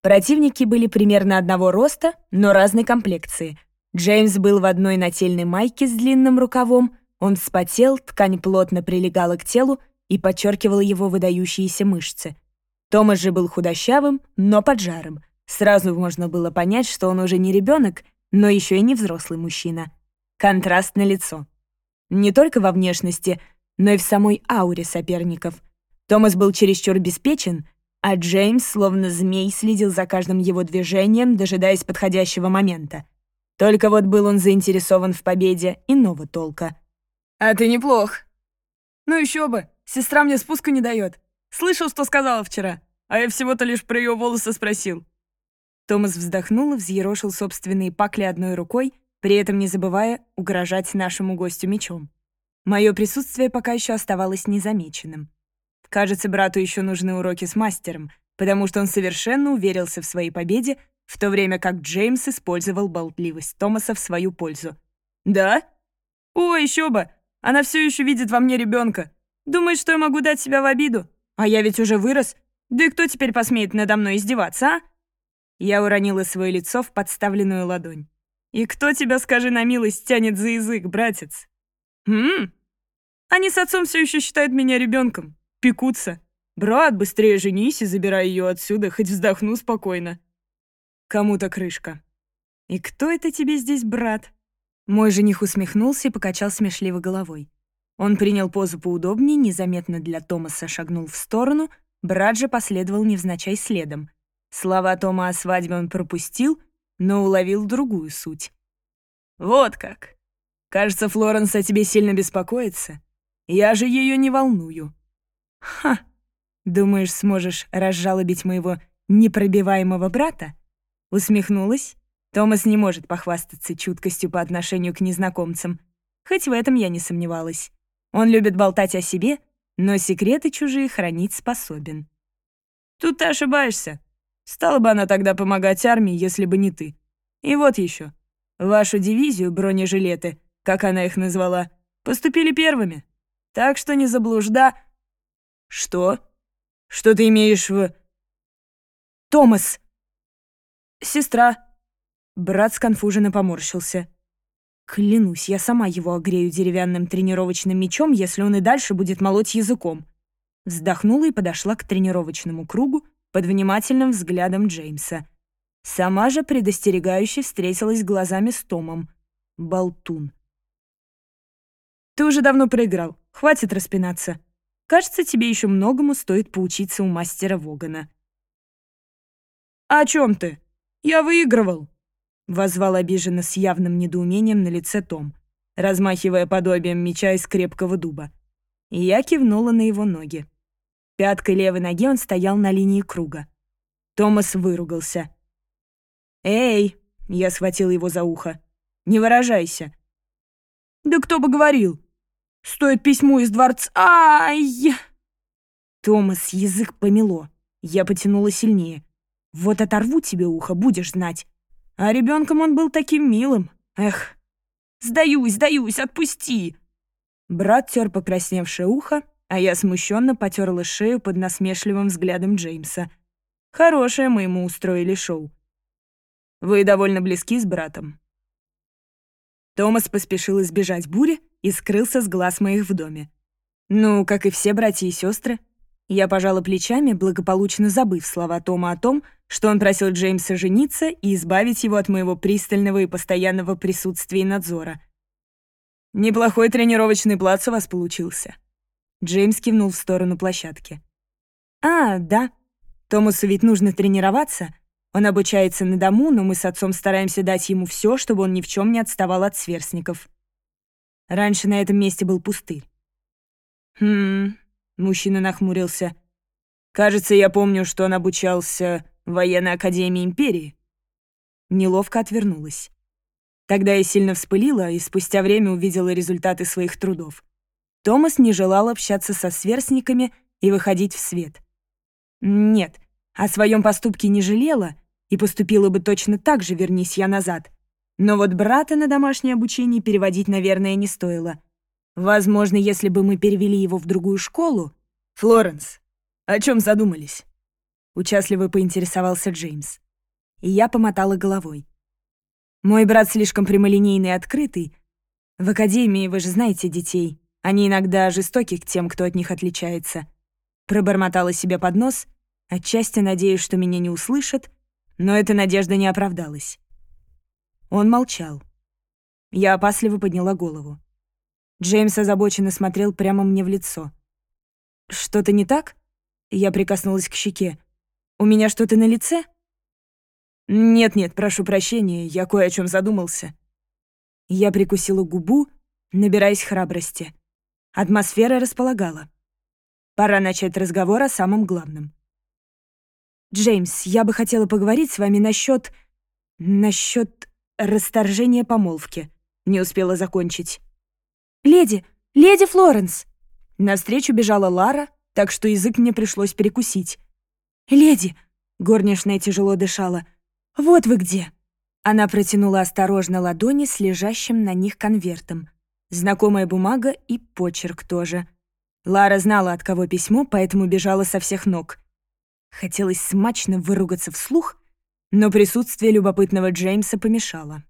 Противники были примерно одного роста, но разной комплекции. Джеймс был в одной нательной майке с длинным рукавом, он вспотел, ткань плотно прилегала к телу, и подчеркивала его выдающиеся мышцы. Томас же был худощавым, но поджарым. Сразу можно было понять, что он уже не ребенок, но еще и не взрослый мужчина. Контраст на лицо. Не только во внешности, но и в самой ауре соперников. Томас был чересчур обеспечен, а Джеймс, словно змей, следил за каждым его движением, дожидаясь подходящего момента. Только вот был он заинтересован в победе иного толка. «А ты неплох. Ну еще бы. Сестра мне спуску не дает. Слышал, что сказала вчера, а я всего-то лишь про ее волосы спросил». Томас вздохнул и взъерошил собственные пакли одной рукой, при этом не забывая угрожать нашему гостю мечом. Мое присутствие пока еще оставалось незамеченным. Кажется, брату еще нужны уроки с мастером, потому что он совершенно уверился в своей победе, в то время как Джеймс использовал болтливость Томаса в свою пользу. «Да? О, еще бы! Она все еще видит во мне ребенка. Думаешь, что я могу дать себя в обиду? А я ведь уже вырос. Да и кто теперь посмеет надо мной издеваться, а?» Я уронила свое лицо в подставленную ладонь. «И кто тебя, скажи на милость, тянет за язык, братец?» «Ммм, они с отцом все еще считают меня ребенком. Пекутся. Брат, быстрее женись и забирай ее отсюда, хоть вздохну спокойно. Кому-то крышка. И кто это тебе здесь брат? Мой жених усмехнулся и покачал смешливо головой. Он принял позу поудобнее, незаметно для Томаса шагнул в сторону, брат же последовал невзначай следом. Слова Тома о свадьбе он пропустил, но уловил другую суть. «Вот как! Кажется, Флоренс о тебе сильно беспокоится. Я же ее не волную». «Ха! Думаешь, сможешь разжалобить моего непробиваемого брата?» Усмехнулась. Томас не может похвастаться чуткостью по отношению к незнакомцам, хоть в этом я не сомневалась. Он любит болтать о себе, но секреты чужие хранить способен. Тут ты ошибаешься. Стала бы она тогда помогать армии, если бы не ты. И вот еще. Вашу дивизию бронежилеты, как она их назвала, поступили первыми. Так что не заблужда... Что? Что ты имеешь в... Томас! Сестра. Брат сконфуженно поморщился. Клянусь, я сама его огрею деревянным тренировочным мечом, если он и дальше будет молоть языком. Вздохнула и подошла к тренировочному кругу под внимательным взглядом Джеймса. Сама же предостерегающе встретилась глазами с Томом. Болтун. «Ты уже давно проиграл. Хватит распинаться. Кажется, тебе еще многому стоит поучиться у мастера Вогана». «А «О чем ты? Я выигрывал!» Возвал обиженно с явным недоумением на лице Том, размахивая подобием меча из крепкого дуба. И я кивнула на его ноги. Пяткой левой ноги он стоял на линии круга. Томас выругался. «Эй!» — я схватил его за ухо. «Не выражайся!» «Да кто бы говорил! Стоит письмо из дворца... Ай!» Томас язык помело. Я потянула сильнее. «Вот оторву тебе ухо, будешь знать!» А ребенком он был таким милым. Эх, сдаюсь, сдаюсь, отпусти!» Брат тер покрасневшее ухо, а я смущенно потерла шею под насмешливым взглядом Джеймса. Хорошее мы ему устроили шоу. Вы довольно близки с братом. Томас поспешил избежать бури и скрылся с глаз моих в доме. Ну, как и все братья и сестры, я пожала плечами, благополучно забыв слова Тома о том, что он просил Джеймса жениться и избавить его от моего пристального и постоянного присутствия и надзора. «Неплохой тренировочный плац у вас получился». Джеймс кивнул в сторону площадки. «А, да. Томасу ведь нужно тренироваться. Он обучается на дому, но мы с отцом стараемся дать ему все, чтобы он ни в чем не отставал от сверстников. Раньше на этом месте был пустырь». «Хм...» Мужчина нахмурился. «Кажется, я помню, что он обучался в военной академии Империи». Неловко отвернулась. Тогда я сильно вспылила и спустя время увидела результаты своих трудов. Томас не желал общаться со сверстниками и выходить в свет. Нет, о своем поступке не жалела и поступила бы точно так же, вернись я назад. Но вот брата на домашнее обучение переводить, наверное, не стоило — Возможно, если бы мы перевели его в другую школу... «Флоренс, о чем задумались?» Участливо поинтересовался Джеймс. И я помотала головой. «Мой брат слишком прямолинейный и открытый. В академии вы же знаете детей. Они иногда жестоки к тем, кто от них отличается». Пробормотала себе под нос, отчасти надеясь, что меня не услышат, но эта надежда не оправдалась. Он молчал. Я опасливо подняла голову. Джеймс озабоченно смотрел прямо мне в лицо. «Что-то не так?» Я прикоснулась к щеке. «У меня что-то на лице?» «Нет-нет, прошу прощения, я кое о чем задумался». Я прикусила губу, набираясь храбрости. Атмосфера располагала. Пора начать разговор о самом главном. «Джеймс, я бы хотела поговорить с вами насчет... насчет расторжения помолвки». Не успела закончить. «Леди! Леди Флоренс!» Навстречу бежала Лара, так что язык мне пришлось перекусить. «Леди!» — горничная тяжело дышала. «Вот вы где!» Она протянула осторожно ладони с лежащим на них конвертом. Знакомая бумага и почерк тоже. Лара знала, от кого письмо, поэтому бежала со всех ног. Хотелось смачно выругаться вслух, но присутствие любопытного Джеймса помешало.